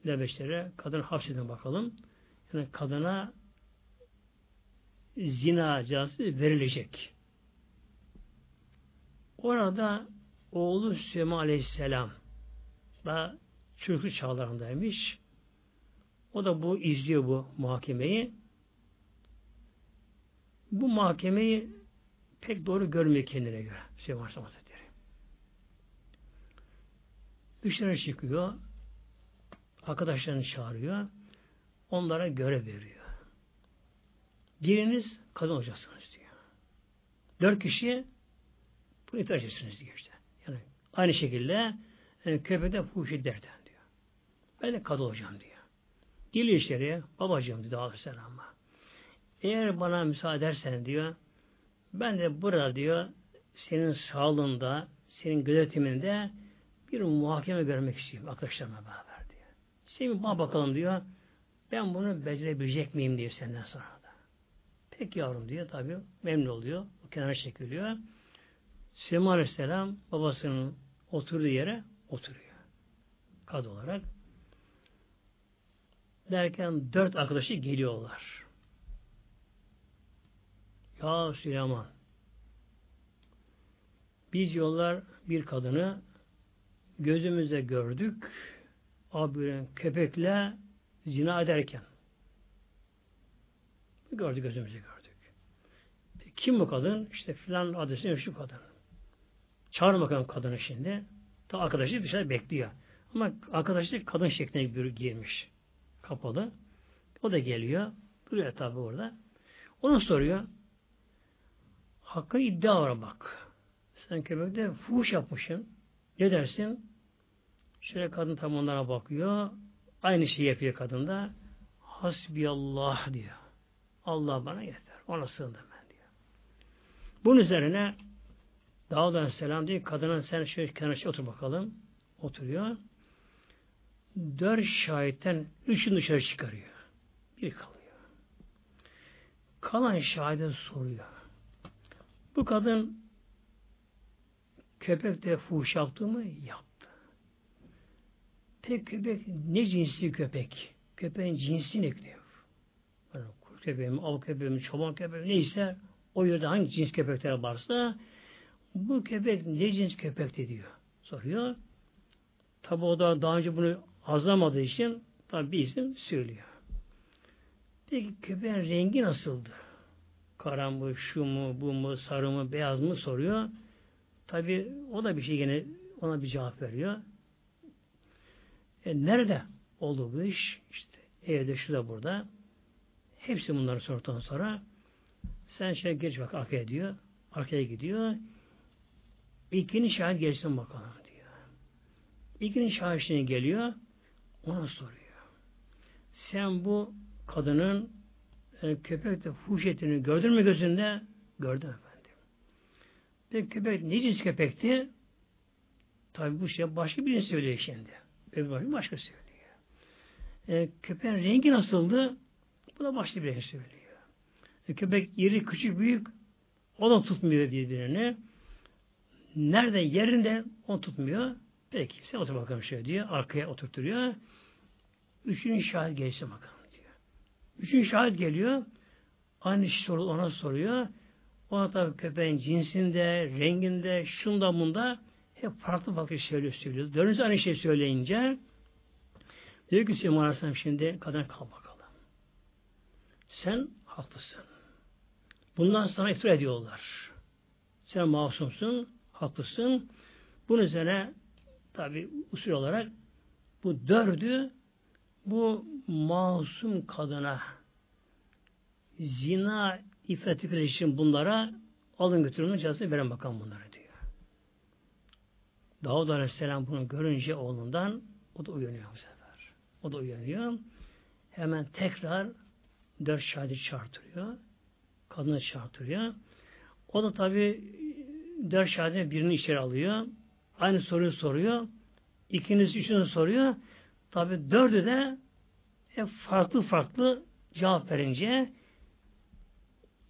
Lebeşlere kadın hapsedin bakalım. Yani kadına zina cezası verilecek. Orada oğlu Süleyman Aleyhisselam da çocuk çağlarındaymış. O da bu izliyor bu muhakemeyi. Bu muhakemeyi pek doğru görmüyor kendine göre. Süleyman Aleyhisselam Hazretleri. Dışarı çıkıyor. Arkadaşlarını çağırıyor. Onlara görev veriyor. Biriniz kadın olacaksınız diyor. Dört kişi bunu itaat edeceksiniz diyor işte. Yani aynı şekilde yani köpekte fuhuş ederden diyor. Ben de kadı olacağım diyor. Geliyor içeriye, babacığım diyor Aleyhisselam'a. Eğer bana müsaade edersen diyor, ben de burada diyor, senin sağlığında, senin gözetiminde bir muhakeme görmek istiyorum arkadaşlarımla beraber diyor. Sen bana bakalım diyor, ben bunu becerebilecek miyim diyor senden sonra. Peki yavrum diyor tabi memnun oluyor. O kenara çekiliyor. Süleyman Aleyhisselam babasının oturduğu yere oturuyor. Kad olarak. Derken dört arkadaşı geliyorlar. Ya Süleyman biz yollar bir kadını gözümüzde gördük abinin köpekle zina ederken. Gördük gözümüzde gördük. Kim bu kadın? İşte filan adresi şu kadın. Çağır bakalım kadını şimdi. Ta arkadaşı dışarıda bekliyor. Ama arkadaşı kadın şekline bir giymiş. Kapalı. O da geliyor. Duruyor tabi orada. Onu soruyor. Hakkı iddia var bak. Sen köpekte fuhuş yapmışsın. Ne dersin? Şöyle kadın tam onlara bakıyor. Aynı şeyi yapıyor kadın da. Hasbiyallah diyor. Allah bana yeter. Ona sığındım ben diyor. Bunun üzerine Davud Aleyhisselam diyor kadına sen şöyle kenara otur bakalım. Oturuyor. dört şahitten üçün dışarı çıkarıyor. Bir kalıyor. Kalan şahide soruyor. Bu kadın köpekte fuhuş yaptı mı? Yaptı. Peki köpek ne cinsi köpek? Köpeğin cinsini ekliyor. Yani kurt köpeği mi, av köpeği mi, çoban köpeği mi, neyse o yerde hangi cins köpekler varsa bu köpek ne cins köpekti diyor. Soruyor. Tabi o da daha önce bunu azlamadığı için tabi bir isim söylüyor. Peki köpeğin rengi nasıldı? Kara mı, şu mu, bu mu, sarı mı, beyaz mı soruyor. Tabi o da bir şey gene ona bir cevap veriyor. E nerede oldu bu iş? İşte evde şu da burada. Hepsi bunları sorduktan sonra sen şey geç bak arkaya diyor. Arkaya gidiyor. İkinci şahit gelsin bakalım diyor. İkinci şahit geliyor. Ona soruyor. Sen bu kadının e, köpekte fuş ettiğini gördün mü gözünde? Gördüm efendim. Peki köpek ne cins köpekti? Tabi bu şey başka birini söylüyor şimdi. Öbür başka söylüyor. E, köpeğin rengi nasıldı? Bu da başka bir şey söylüyor. E, köpek iri, küçük, büyük o da tutmuyor birbirini. Nerede yerinde onu tutmuyor. Peki sen otur bakalım şöyle diyor. Arkaya oturtuyor. Üçüncü şahit gelsin bakalım diyor. Üçüncü şahit geliyor. Aynı soru ona soruyor. Ona tabi köpeğin cinsinde, renginde, şunda bunda hep farklı farklı şeyler söylüyor. Dördüncü aynı şey söyleyince diyor ki Süleyman Aleyhisselam şimdi kadın kal bakalım. Sen haklısın. Bundan sana iftira ediyorlar. Sen masumsun, haklısın. Bunun üzerine tabi usul olarak bu dördü bu masum kadına zina ifrettikleri için bunlara alın götürün cezası veren bakan bunlara diyor. Davud Aleyhisselam bunu görünce oğlundan o da uyanıyor bu sefer. O da uyanıyor. Hemen tekrar dört şahidi çağırtırıyor. Kadını çağırtırıyor. O da tabi dört şahidine birini içeri alıyor. Aynı soruyu soruyor. İkincisi, üçüncü soruyor. Tabi dördü de hep farklı farklı cevap verince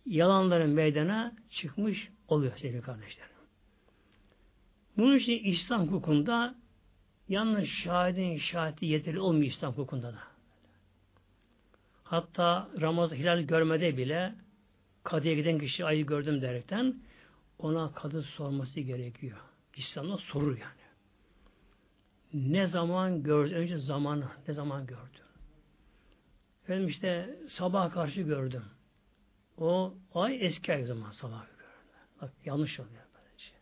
yalanların meydana çıkmış oluyor sevgili kardeşlerim. Bunun için İslam hukukunda yalnız şahidin şahidi yeterli olmuyor İslam hukukunda da. Hatta Ramazan hilal görmede bile kadıya giden kişi ayı gördüm derekten ona kadı sorması gerekiyor. İslam'da sorur yani. Ne zaman gördün? Önce zamanı. Ne zaman gördün? Efendim işte sabah karşı gördüm. O ay eski ay zaman sabah gördüm. Bak yanlış oluyor böylece.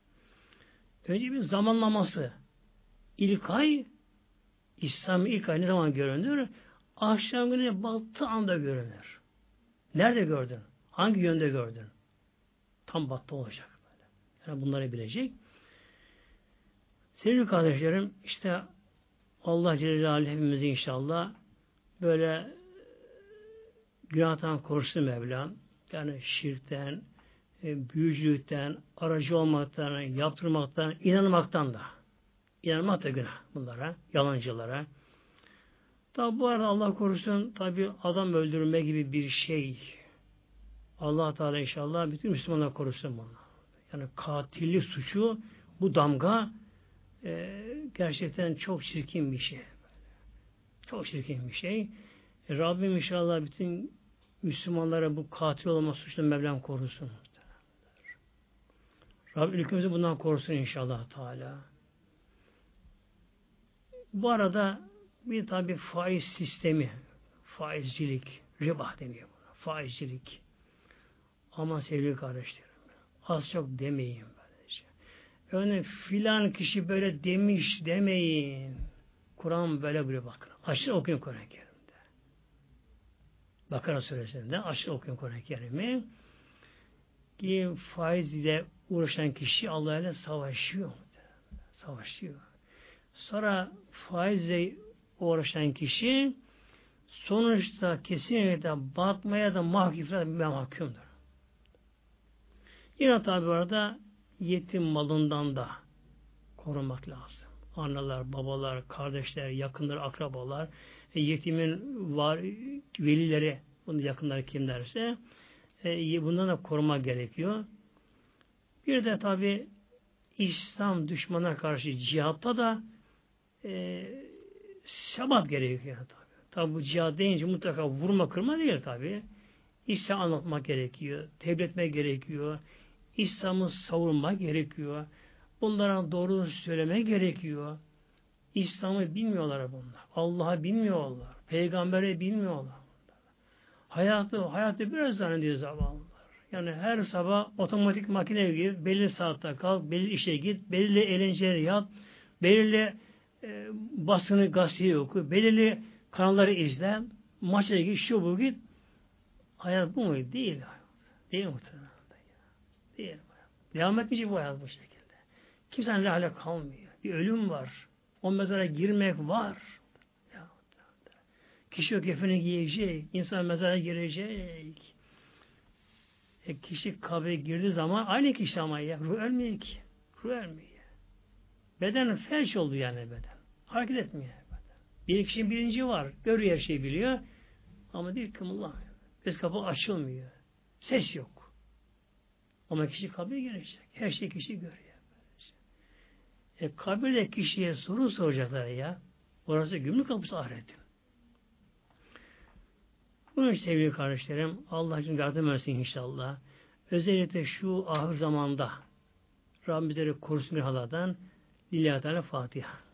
Önce bir zamanlaması. İlk ay İslam ilk ay ne zaman görünür? Akşam günü battı anda görünür. Nerede gördün? Hangi yönde gördün? Tam battı olacak böyle. Yani bunları bilecek. Sevgili kardeşlerim, işte Allah Celle Celaluhu hepimizi inşallah böyle günahtan korusun Mevlam. Yani şirkten, e, büyücülükten, aracı olmaktan, yaptırmaktan, inanmaktan da. İnanmak da günah bunlara, yalancılara. Tabi bu arada Allah korusun tabi adam öldürme gibi bir şey. Allah Teala inşallah bütün Müslümanlar korusun bunu. Yani katillik suçu bu damga e, gerçekten çok çirkin bir şey. Çok çirkin bir şey. E, Rabbim inşallah bütün Müslümanlara bu katil olma suçlu Mevlam korusun. Rabbim ülkemizi bundan korusun inşallah Teala. Bu arada bir tabi faiz sistemi, faizcilik, riba deniyor buna. Faizcilik. Ama sevgili kardeşlerim, az çok demeyin böylece. Örneğin filan kişi böyle demiş demeyin. Kur'an böyle böyle bakın. Aşırı okuyun Kur'an-ı Kerim'de. Bakara suresinde aşırı okuyun Kur'an-ı Kerim'i. Ki faiz ile uğraşan kişi Allah ile savaşıyor. Savaşıyor. Sonra faizle uğraşan kişi sonuçta kesinlikle batmaya da mahkumdur. mahkumdur. Yine tabi orada yetim malından da korumak lazım. Anneler, babalar, kardeşler, yakınlar, akrabalar, e, yetimin var velileri, bunun yakınları kimlerse e, bundan da koruma gerekiyor. Bir de tabi İslam düşmana karşı cihatta da e, sebat gerekiyor tabi. Tabi bu cihad deyince mutlaka vurma kırma değil tabi. İslam anlatmak gerekiyor, tebliğ etmek gerekiyor, İslam'ı savunmak gerekiyor, bunlara doğru söylemek gerekiyor. İslam'ı bilmiyorlar bunlar. Allah'ı bilmiyorlar. Peygamberi bilmiyorlar. Hayatı, hayatı biraz zannediyor zavallılar. Yani her sabah otomatik makine gibi belli saatte kalk, belli işe git, belirli eğlenceleri yap, belirli e, basını gazeteyi oku, belirli kanalları izle, maça git, şu bu git. Hayat bu mu? Değil. Değil muhtemelen. Değil. Devam etmeyecek bu hayat bu şekilde. Kimsenin hale kalmıyor. Bir ölüm var. O mezara girmek var. Kişi o kefeni giyecek. insan mezara girecek. E, kişi kabre girdiği zaman aynı kişi ama ya. Ruh ölmüyor ki. Ruh ölmüyor. Beden felç oldu yani beden. Hareket etmiyor. Bir kişinin bilinci var. Görüyor her şeyi biliyor. Ama değil kımıllamıyor. Göz kapı açılmıyor. Ses yok. Ama kişi kabre girecek. Her şey kişi görüyor. E kabirde kişiye soru soracaklar ya. Orası gümrük kapısı ahiretin. Bunun için sevgili kardeşlerim Allah için yardım etsin inşallah. Özellikle şu ahir zamanda Rabbim korusun bir haladan Lillahi Teala Fatiha.